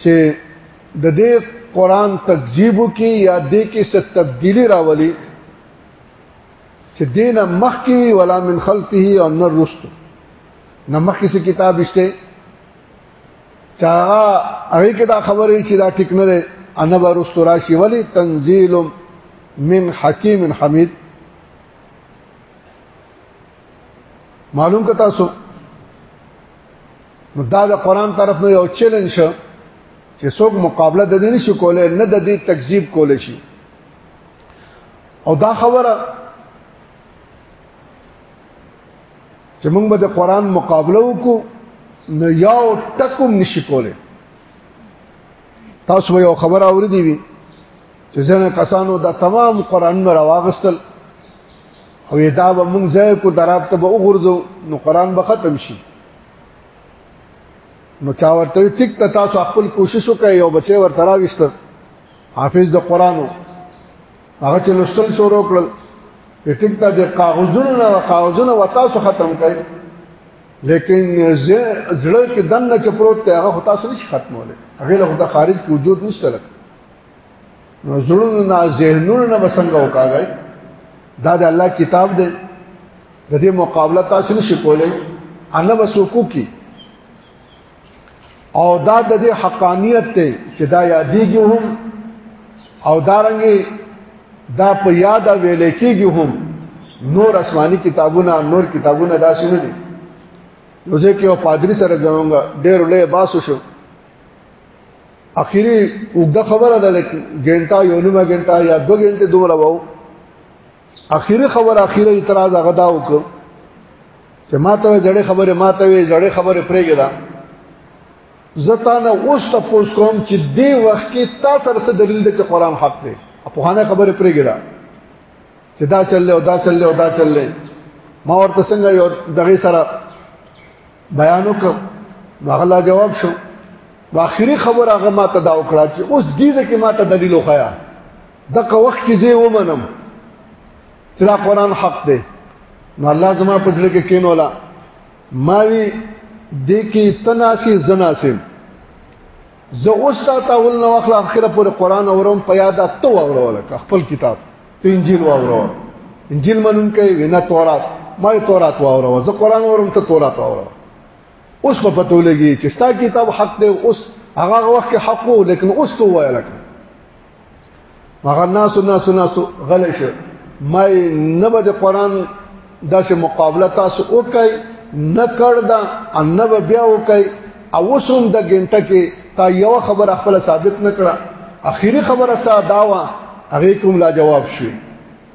چې د دې قران تکذیب کی یا دې کې څه تبدیلی راولي چې دینه مخکی ولا من خلفه او نر رستو نه مخکی څه کتاب شته چا هغه کې دا خبرې چې دا ټیک نه ده ان ورستو راشي ولی تنزیل من حکیم حمید معلوم کتا سو نو دا د قران طرف نو یو چیلنج شو چې څوک مقابله د دې نشي کولای نه د دې تکذیب کولای شي او دا خبره چې موږ به د قران مقابله وکړو نو یو ټکم نشي کولای تاسو یو خبره اوریدي وي چې ځنه کسانو دا تمام قران نه راوغستل او یدا به موږ ځای کو دراب ته به وګرځو نو قران به ختم شي نو چا ورته ټیک ته تاسو خپل کوشش وکړئ او بچي ورته راويست حافظ د قرانو هغه چې لوستل شروع کړل ټیک ته د کاغذونو نه کاغذونه وتا سو ختم کړي لیکن زړه کې دنه چپروت ته هغه تاسو نشي ختموله هغه له خدا خارج کې وجود نشته نو زړونو نه ذهنونو نه بسنګ وکاږي دا د الله کتاب دی د دې مقابله تاسو نشئ کولای الله وسوکو کی او دا د دې حقانیت ته چې دا یادېږي هم او دارنګي دا په یاد ویل کېږي هم نور آسماني کتابونه نور کتابونه داسې نه دي نو ځکه یو پادری سره ځوانګه ډېر لوی باسو شو اخیری وګړه خبره ده لکه ګنټه یو نیمه ګنټه یا دو ګنټه دومره وو اخیری خبر اخیری اعتراض هغه دا وکړ چې ما ته جړې خبره ما ته وی جړې خبره پرېګه ده زتا نه اوس ته پوس کوم چې دی وخت کې تا سره څه دلیل دی چې قران حق دی په هانه خبره پرېګه ده چې دا چل له دا چل له دا چل له ما ورته څنګه یو دغه سره بیان وکړ هغه جواب شو واخري خبر هغه ما ته دا وکړه چې اوس دې ځکه ما ته دلیل وخیا دغه وخت کې زه ومنم چې دا قران حق دی نو الله زما په ځل کې کینولا ما وی دې کې تناسي زناسي زه اوس تا تاول نو اخلا اخره پر قران اوروم په یاد ته وورول خپل کتاب ته انجیل وورول انجیل منون کوي وینا تورات ما تورات وورول زه قران اوروم ته تورات وورول اوس په پتو لګي چې ستا کتاب حق دی اوس هغه وخت حق وو لیکن اوس تو وایلک هغه ناس ناس ناس غل شو ما نه به د قران داسې مقابله تاسو وکړي نه کړ دا ان به بیا وکړي او وسوم د ګنټه کې تا یو خبر خپل ثابت نه کړه اخیری خبره سا داوا هغه کوم لا جواب شوي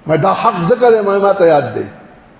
ما دا حق ذکر ما ما ته یاد دی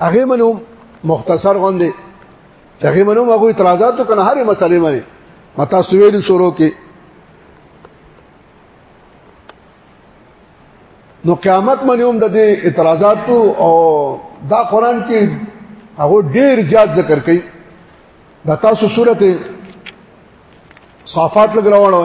هغه منو مختصر غوندې هغه منو هغه اعتراضات وکړه هرې مسلې باندې متا سویل شروع کې نو قیامت باندې هم د دې اعتراضات او دا قران کې هغه ډیر زیات ذکر کړي دا تاسو سورته صافات لګراوړو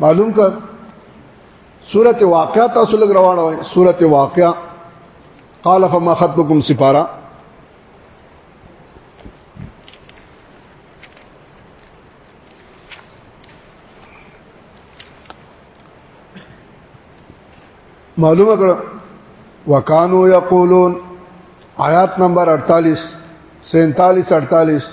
معلوم کړ سورته واقعا تاسو لګ روانه وای سورته واقعا قال فما خطبكم سفارا معلومه کړه وکانو یقولون آیات نمبر 48 47 48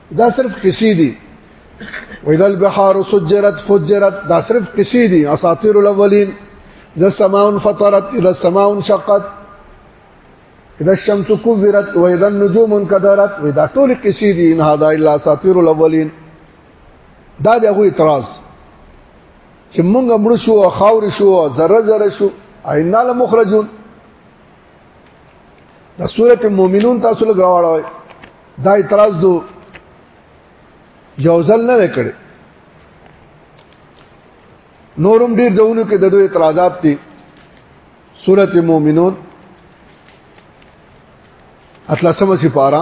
دا صرف قصې دي واذا البحار سجرت فجرت دا صرف قصې دي اساطير الاولين اذا السماء فطرت اذا السماء انشقت اذا الشمس كورت واذا النجوم انكدرت واذا ټول قصې دي ان هذا الا ساطير الاولين دا دغه اعتراض چې مونږ مړ شو او خاور شو او ذره ذره شو اینا لمخرجون د سورته المؤمنون تاسو له غواړوي دا اعتراض دو یو ځل نه وکړي نورم ډیر ځونو کې د دوی اعتراضات دي سورته المؤمنون اتلسمه سپاره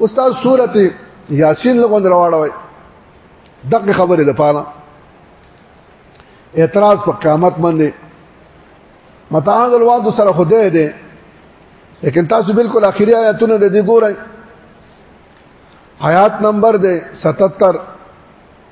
استاد سورته یاسین لغوند راوړوي دغه خبره ده پاره اعتراض په قیامت باندې متعاد الواد سره خدای دی لیکن تاسو بالکل اخیری آیاتونه د دې ګورئ آیات نمبر دی 77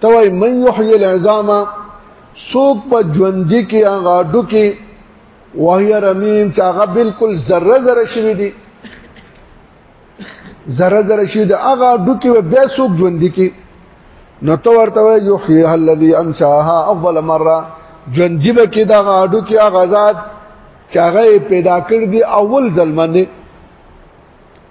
توای من یحیی العظام سوق په ژوند کې هغه ډوکي وهي رمیم چې هغه بالکل ذره ذره شوی دی ذره ذره شوی دی هغه ډوکي و بیا سوق ژوند کې نو تو ورته وای یحیی الذی انشاها اول مره ژوند دی به کې دا هغه ډوکي هغه ذات چې هغه پیدا کړ دی اول ځل باندې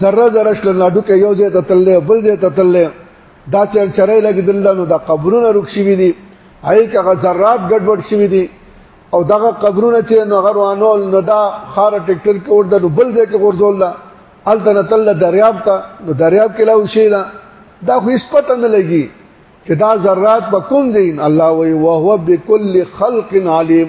ذره ذره شل نه ډوکه یو ځای ته تللې بل ځای ته تللې دا چې چرې لګیدل نو دا قبرونه رک شي دي هاي کغه ذرات ګډوډ شي دي او دغه قبرونه چې نو غروانو نو دا خار ټریکټر کې ورته نو بل ځای کې ورځول دا الته نه تل دریاب ته نو دریاب کې لاو شي دا دا خو هیڅ پته نه لګي چې دا ذرات په کوم ځای الله وي او هو بكل خلق عليم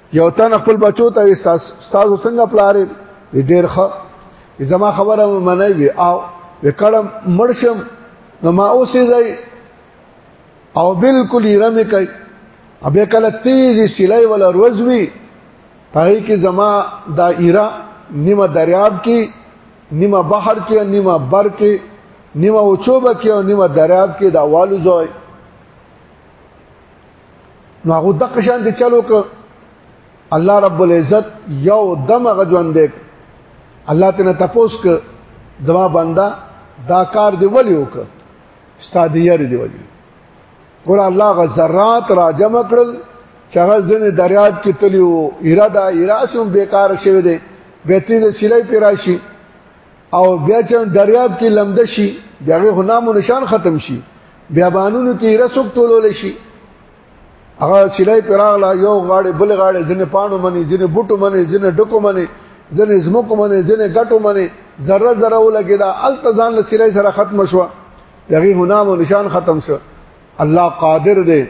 یو تن خپل بچو ته استاد څنګه پلارې ډېر ښه زما خبره منای وی او وکړم مرشم نو ما اوسې ځای او بالکل یې رمې کوي ابه کله تیزی سلای ولا روزوی پای کې زما دایره نیمه دریاب کې نیمه بحر کې نیمه بر کې نیمه اوچوبه کې او نیمه دریاب کې دا والو زوی نو هغه د قشان دي چلو ک الله رب العزت یو دم غجوان دې الله تنه تپوس ک زما بندا دا کار دی ولی وک استاد یې دی ولی ګور الله غ ذرات را جمع کړل چغه زنه دریاب کې تلیو اراده اراسم بیکار شوی دی بیتی د سلی پیراشي او بیا چې دریاب کې لمد شي بیا غو نام او نشان ختم شي بیا بانونو کې رسوک تولول شي هغه سلای پراغلا یو غاړه بل غاړه ځنه پانو منی ځنه بوټو منی ځنه ډکو منی ځنه زمکو منی ځنه ګټو منی ذره ذره ولګی دا التزان له سلای سره ختم شو دغه هنام او نشان ختم شو الله قادر دی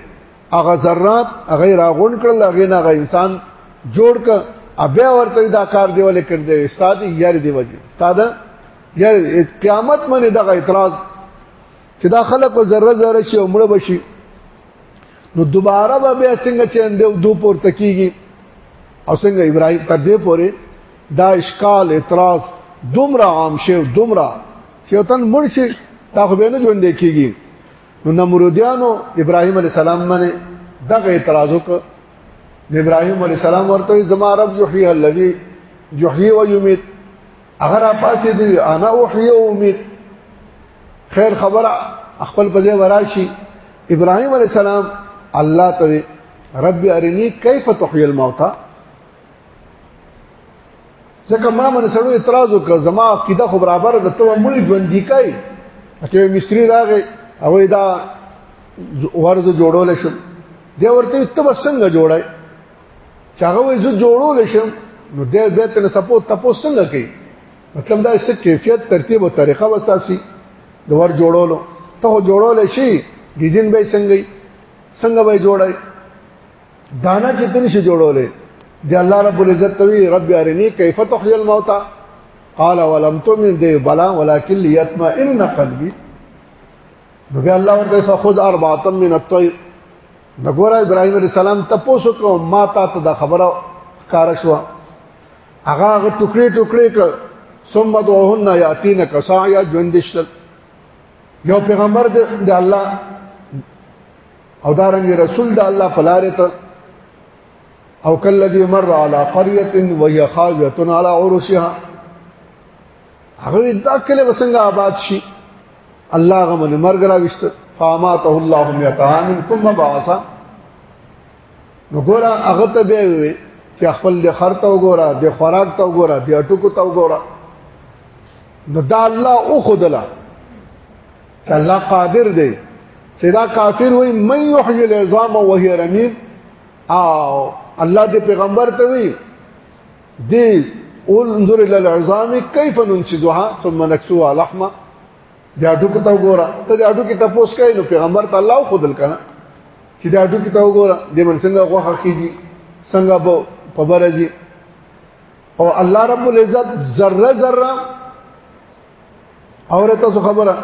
هغه ذرات هغه راغون کړل هغه نه انسان جوړ ک بیا ورته دا کار دی ولې کړ دی استاد یار دی وجه استاد یار قیامت باندې دغه اعتراض چې دا خلک ذره ذره شي عمر بشي نو دوباره به بیا څنګه چې اندو دو پورته کیږي او څنګه ابراهيم تر دې پورې دا اشکال اعتراض دومره عام شي دومره چې وطن مرشي تا خو به نه ژوند کیږي نو نمرودیانو ابراهیم علی السلام باندې دغه اعتراض وکړ ابراهیم علی السلام ورته زما رب یحیی الذی یحیی و یمیت اگر پاسې دی انا احیی و امیت خیر خبره خپل په ځای وراشي ابراهيم عليه السلام الله ته رب ارني كيف تحيي الموتى ځکه ما من سره اعتراض وکړ زما عقیده خو برابر ده ته مړي ژوند دی کوي چې مصری راغی او دا ورز جوړول شم دی ورته ته څنګه جوړای چې هغه وې زه جوړول شم نو دې به ته سپورت تاسو څنګه کوي مطلب دا چې کیفیت ترتیب او طریقه وستاسي د ور جوړولو ته جوړول شي ډیزاین به څنګه څنګه به جوړای دانا چې تنه شي جوړولې دی الله رب العزت توی رب ارنی کیف تحیی الموت قال ولم تؤمن دی بلا ولكن ليطمئن قلبي نو بیا الله ورته فخذ اربعه من الطير نګور ابراهيم عليه السلام تاسو کو ما تا ته دا خبره کار شو هغه هغه ټوکړي ټوکړي ک ثم دعوهن ياتينك سعيا جوندشل یو پیغمبر د الله او دارنګ رسول د دا الله پلاره ته او کلذي مر على قريه وهي خاويه على عروشها هغه دا کله وسنګ آباد شي الله غمن مرګ را وشت فاماته الله ميتان ثم بعث نو ګور هغه ته به وي چې خپل د خرته وګوره د خوراک ته وګوره د ټکو ته وګوره نو دا الله او خدلا الله قادر دی چې دا کافر وای من یحیی العظام وهي رمیم او الله دې پیغمبر ته وی دی اول انظر الى العظام كيف ننشدها ثم نكسوها لحمه دا ډوک ته وګوره ته دا ډوک ته پوس کای نو پیغمبر ته الله خودل کنه چې دا ډوک ته وګوره دې من څنګه غوخه خيږي څنګه په پبرځي او الله رب العزت ذره ذره اورته څه خبره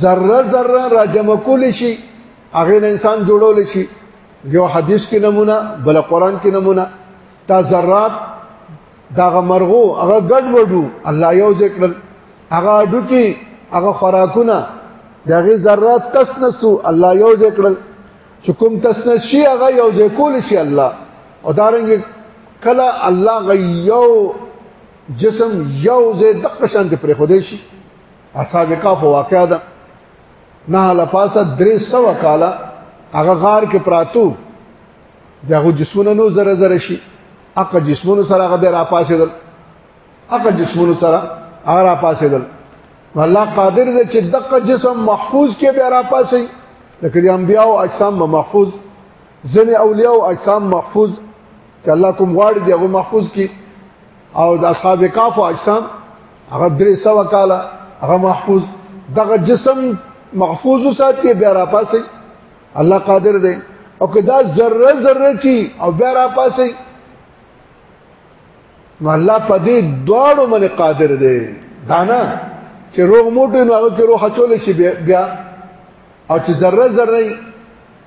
ذره ذره راجم کول شي هغه انسان جوړول شي یو حدیث کې نمونه بل قران کې نمونه تا ذرات داغه مرغو هغه ګډ وډو الله یو ذکر هغه اډو کې هغه خوراکونه دغه ذرات تسنسو الله یو ذکر چې کوم تسنس شي هغه یو ذکر شي الله او دارنګ کله الله غيو جسم یو ځای د قشان ته پرې خودې شي اصحاب کاف واقعا ده نه له پاسه درې سو کاله هغه غار کې پراتو دغه جسمونه نو زره زره شي هغه جسمونو سره هغه به را پاسېدل هغه جسمونو سره هغه را پاسېدل الله قادر دی چې دغه جسم محفوظ کې به را پاسې لکه د انبیا او اجسام محفوظ ځنې اولیاء او اجسام محفوظ چې الله کوم غواړي دغه محفوظ کې او د اصحاب کاف اجسام هغه درې سو کاله هغه محفوظ دغه جسم محفوظ ساتي بیا را پاسي الله قادر دی او کدا ذره ذره چی او بیا را پاسي نو الله په دې دواړو باندې قادر دی دانا چې روغ موټي نو هغه کې روح چول شي بیا او چې ذره ذره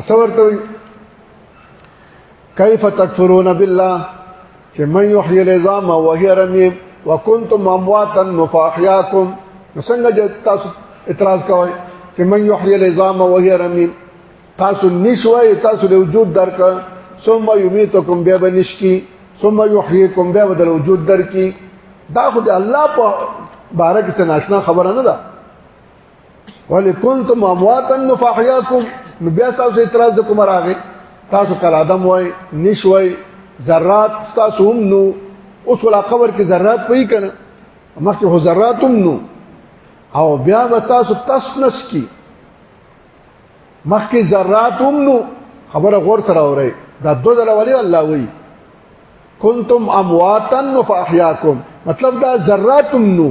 اسورته وي کیف تکفرون بالله چې من یحیی العظام وهي رمیم وکنتم امواتا نفاحیاکم څنګه تاسو اعتراض کوئ چې من یحیی العظام وهي رمیم تاسو نشوي تاسو له وجود درک ثم یمیتکم بیا بنشکی ثم یحییکم بیا بدل وجود درکی دا خو د الله په بارک سره ناشنا خبره نه ده ولی کنتم امواتا نفحیاکم نو بیا تاسو اعتراض د کوم راغی تاسو کله ادم وای نشوي ذرات تاسو هم نو اوس ولا قبر کې ذرات پي کنه مخکې هو ذرات هم نو او بیا تاسو تسنس کی مخکې ذرات هم نو خبره غور سره اوري دا دو ځله ولی الله وی کنتم امواتا فاحیاکم مطلب دا ذرات هم نو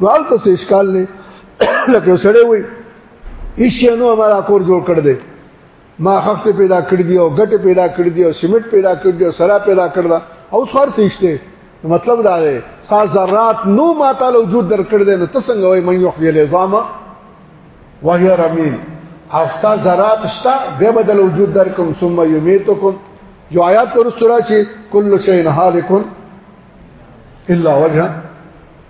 نو هلته څه اشکال نه لکه سړی وي هیڅ نو هغه کور جوړ کړ دی ما حق پیدا کړ دی او ګټه پیدا کړ دی او سیمنټ پیدا کړ دی او سرا پیدا کړ دا او څور څه شته مطلب دا دی سا ذرات نو ما تعالی وجود در کړ دی نو ته څنګه وای مې یو خپل نظام وهي رمین اخستا ذرات شتا به بدل وجود در کوم ثم یمیتکم جو آیات پر استرا چې کل شیء هالکن الا وجهه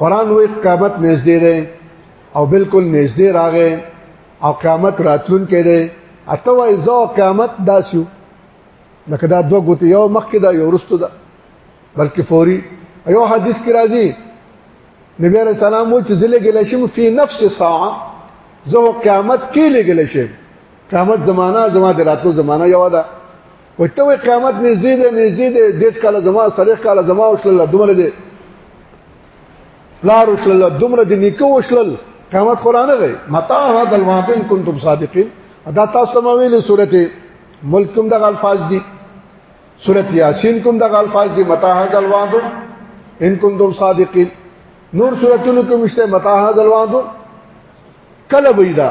قران وې قیامت نږدې ده او بالکل نږدې راغې او قیامت راتلون کې ده اته وای زو قیامت داسیو لکه دا دوه ګوت یو مخ کې دا یو رستو ده بلکې فوري یو حدیث کې راځي نبی علیہ السلام و چې ذلګ لشم فی نفس ساعه زه قیامت کې لګل شم قیامت زمانہ زما د راتلو زمانہ یو ده وته وي قیامت نږدې ده نږدې ده دیش کاله زما سلیخ کاله زما وشل دومره دي پلار وشل دومره دي نیکو وشل قیامت قرانه غي متا هذا الوعد ان كنتم صادقين ادا تاسو ما ویلې سورته ملک کوم دغه الفاظ دي سورته یاسین کوم دغه الفاظ دي متا هذا الوعد ان كنتم صادقين نور سورته کوم شته متا هذا الوعد کله ویدا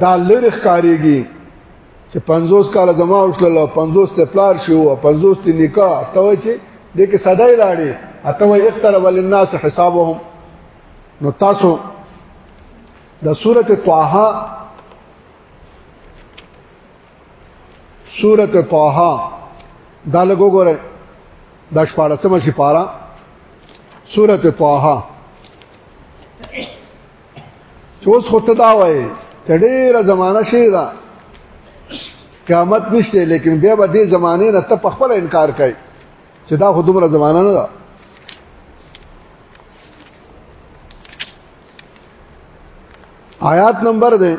دا لری ښکاریږي چې 50 کال زما وشلل 50 ته پلار شو 50 ته نکاح ته وای چې د کې صدای لاړې اته وای اقترب للناس حسابهم نو تاسو د سوره طه سوره طه دا لګو ګوره د 14 مې سپاره سوره طه چې اوس خو ته دا وایې چې ډېره زمانه شي دا قیامت نشته لیکن بیا به دې زمانه نه ته په خپل انکار کوي چې دا خو دومره زمانه نه ده آیات نمبر ده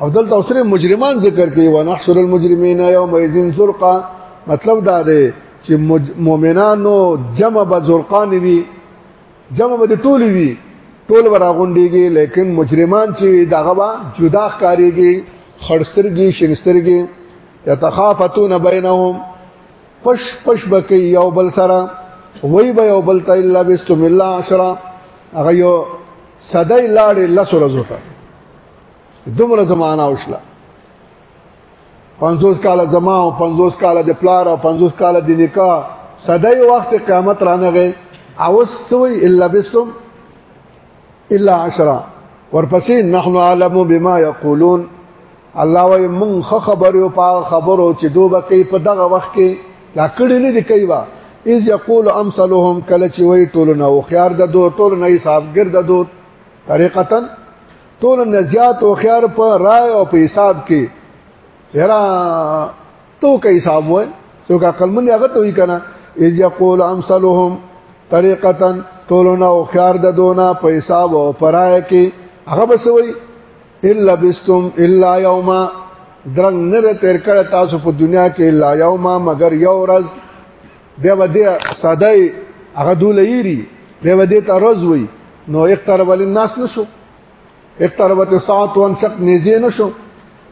او دلته اوسره مجرمان ذکر کوي ونحشر المجرمین یوم یذین زرقا مطلب دا دی چې مؤمنانو جمع به زرقان وي جمع به ټول وي ټول وراغونډيږي لیکن مجرمان چې دغه با جدا ښکاریږي خړسترګي شنسترګي یتخافتون بینهم پش پش بکی یو بل سره وای به یو بل ته الا بسم الله عشرا هغه یو صدای لاړې لس ورځو ته دومره زمانہ وشله 50 کال زما او 50 کال د پلار او 50 کال د نکاح صدای وخت قیامت رانه غي او سوي الا بسم الا عشرا ورپسې نحنو عالم بما يقولون الله وای مونږ خو خبر یو په خبرو چې دوبه کوي په دغه وخت کې لا کړی نه دی کوي وا اذ یقول امثلهم کله چې وای ټول نه او خيار د دو ټول نه حسابګر د دو طریقتا ټول نه زیات او خيار په رائے او په حساب کې یرا تو کې حساب وای څوک عقل مند هغه ته وی کنه اذ یقول امثلهم طریقتا ټول نه او خيار د دو نه په حساب او په رائے کې هغه بسوي الا بستم الا یوما درنګ نه تیر کړ تاسو په دنیا کې الا یوما مگر یو ورځ بیا ودی ساده هغه دولېری بیا ودی ته ورځ وای نو اقترب للناس نشو اقتربت الساعه وانشق نږدې نشو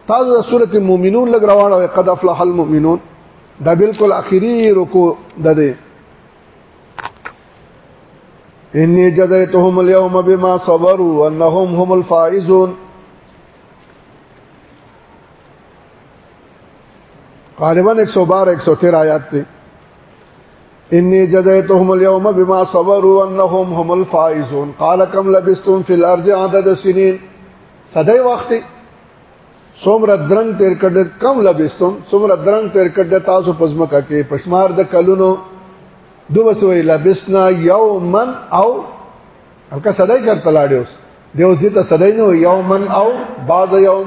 تاسو د سورته مؤمنون لګ راوړل او قد افلح المؤمنون دا بالکل اخیری رکو ده انی جزیتهم اليوم بما صبروا انهم هم الفائزون غالبا 112 113 آیات دی انی جزیتهم اليوم بما صبروا انهم هم الفائزون قال كم لبستم في الارض عدد سنين صدای وخت څومره درنګ تیر کړ کم لبستم څومره درنګ تیر کړ تاسو پزمکه کې پښمار د کلونو دو بس وی لبسنا یومن او الکه صدای چر تلاړی اوس دی اوس دې ته صدای نه یومن او بعد یوم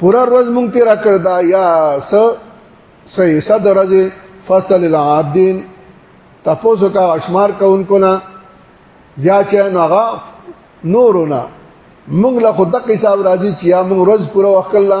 پورا ورځ مونږ تیرا کړ دا یا س سې صد ورځ فصل العادین تاسو کا اشمار کوونکو نه یا چې نوغه نورونه مونږ له خود د حساب راځي چې یا مونږ ورځ پورا وکړه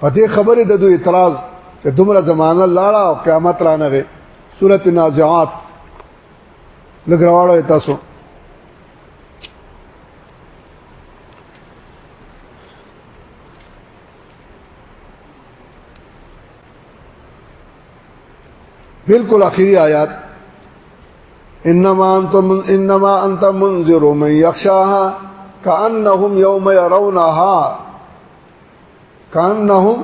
په دې خبره د دوی اعتراض چې دومره زمانہ لاړه او قیامت را نه غي سورۃ النازعات لګراوړو تاسو بالکل اخیری آیات انما انتم انما انت منذر من يخشاها كانهم يوم يرونها کانهم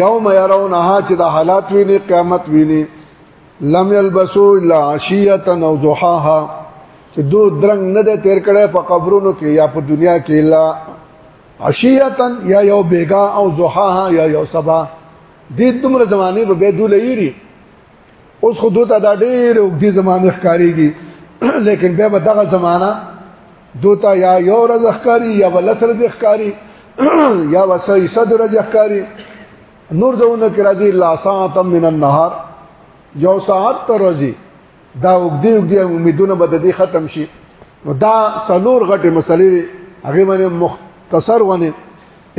یوم يرونها چې د حالات ویني قیامت ویني لم یلبسو الا عشیه او ضحاها چې دو درنګ نه د تیر کړه په قبرونو کې یا په دنیا کې الا عشیه یا یو بیگا او ضحاها یا یو صبا دې دومره زمانه به دوی لېری اوس خو دوته دا ډېر وګړي زمانه ښکاریږي لیکن بیا به دغه زمانہ دوته یا یو ورځ ښکاری یا بل سره د ښکاری یا وسې صدر ورځ ښکاری نور ځونه کې راځي لا ساعت من النهار یو ساعت تر ورځي دا وګړي وګړي امیدونه به د دې ختم شي نو دا سلور غټه مسلې هغه باندې مختصر ونه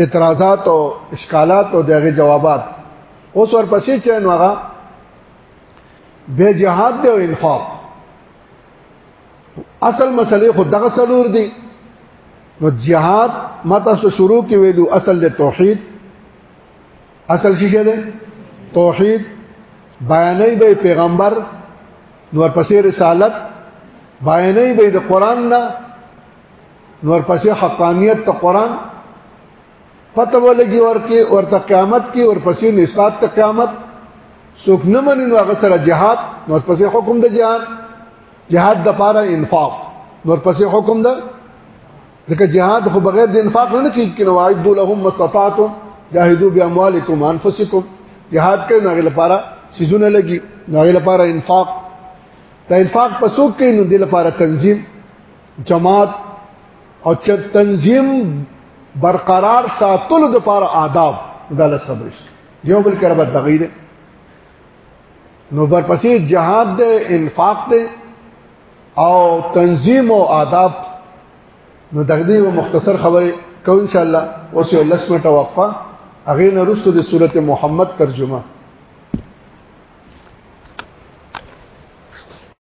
اعتراضات او اشکالات او دغه جوابات اوس ورپسې چې نو هغه به جهاد دی او انفاق اصل مسلې خو دغه سلور دي نو جهاد ماته سو شروع کې ویلو اصل د توحید اصل شي شه ده توحید بیانې به پیغمبر نور پسې رسالت بیانې به د قران نه نور پسې حقانیت ته قران پته ولګي ورکه ورته قیامت کې ورپسې نسبت ته قیامت څوک نه مني نو هغه سره جهاد نو ورپسې حکم د جهاد جهاد د پاره انفاق نو ورپسې حکم ده ځکه جهاد خو بغیر د انفاق نه کیږي کنه واعد لهم مستطاعتم جاهدوا باموالکم انفسکم جهاد کوي نو هغه لپاره سيزونه لګي نو هغه لپاره انفاق دا انفاق پسوک کوي نو د لپاره تنظیم جماعت او چې تنظیم برقرار ساتلو د لپاره آداب د الله سره برش یو بل کړه بد دغیره نو برپسې جهاد دی انفاق دی او تنظیم او آداب نو دغدی و مختصر خبره کو ان شاء الله اوس یو لس منټه وقفه اغه نه رسو د سورته محمد ترجمه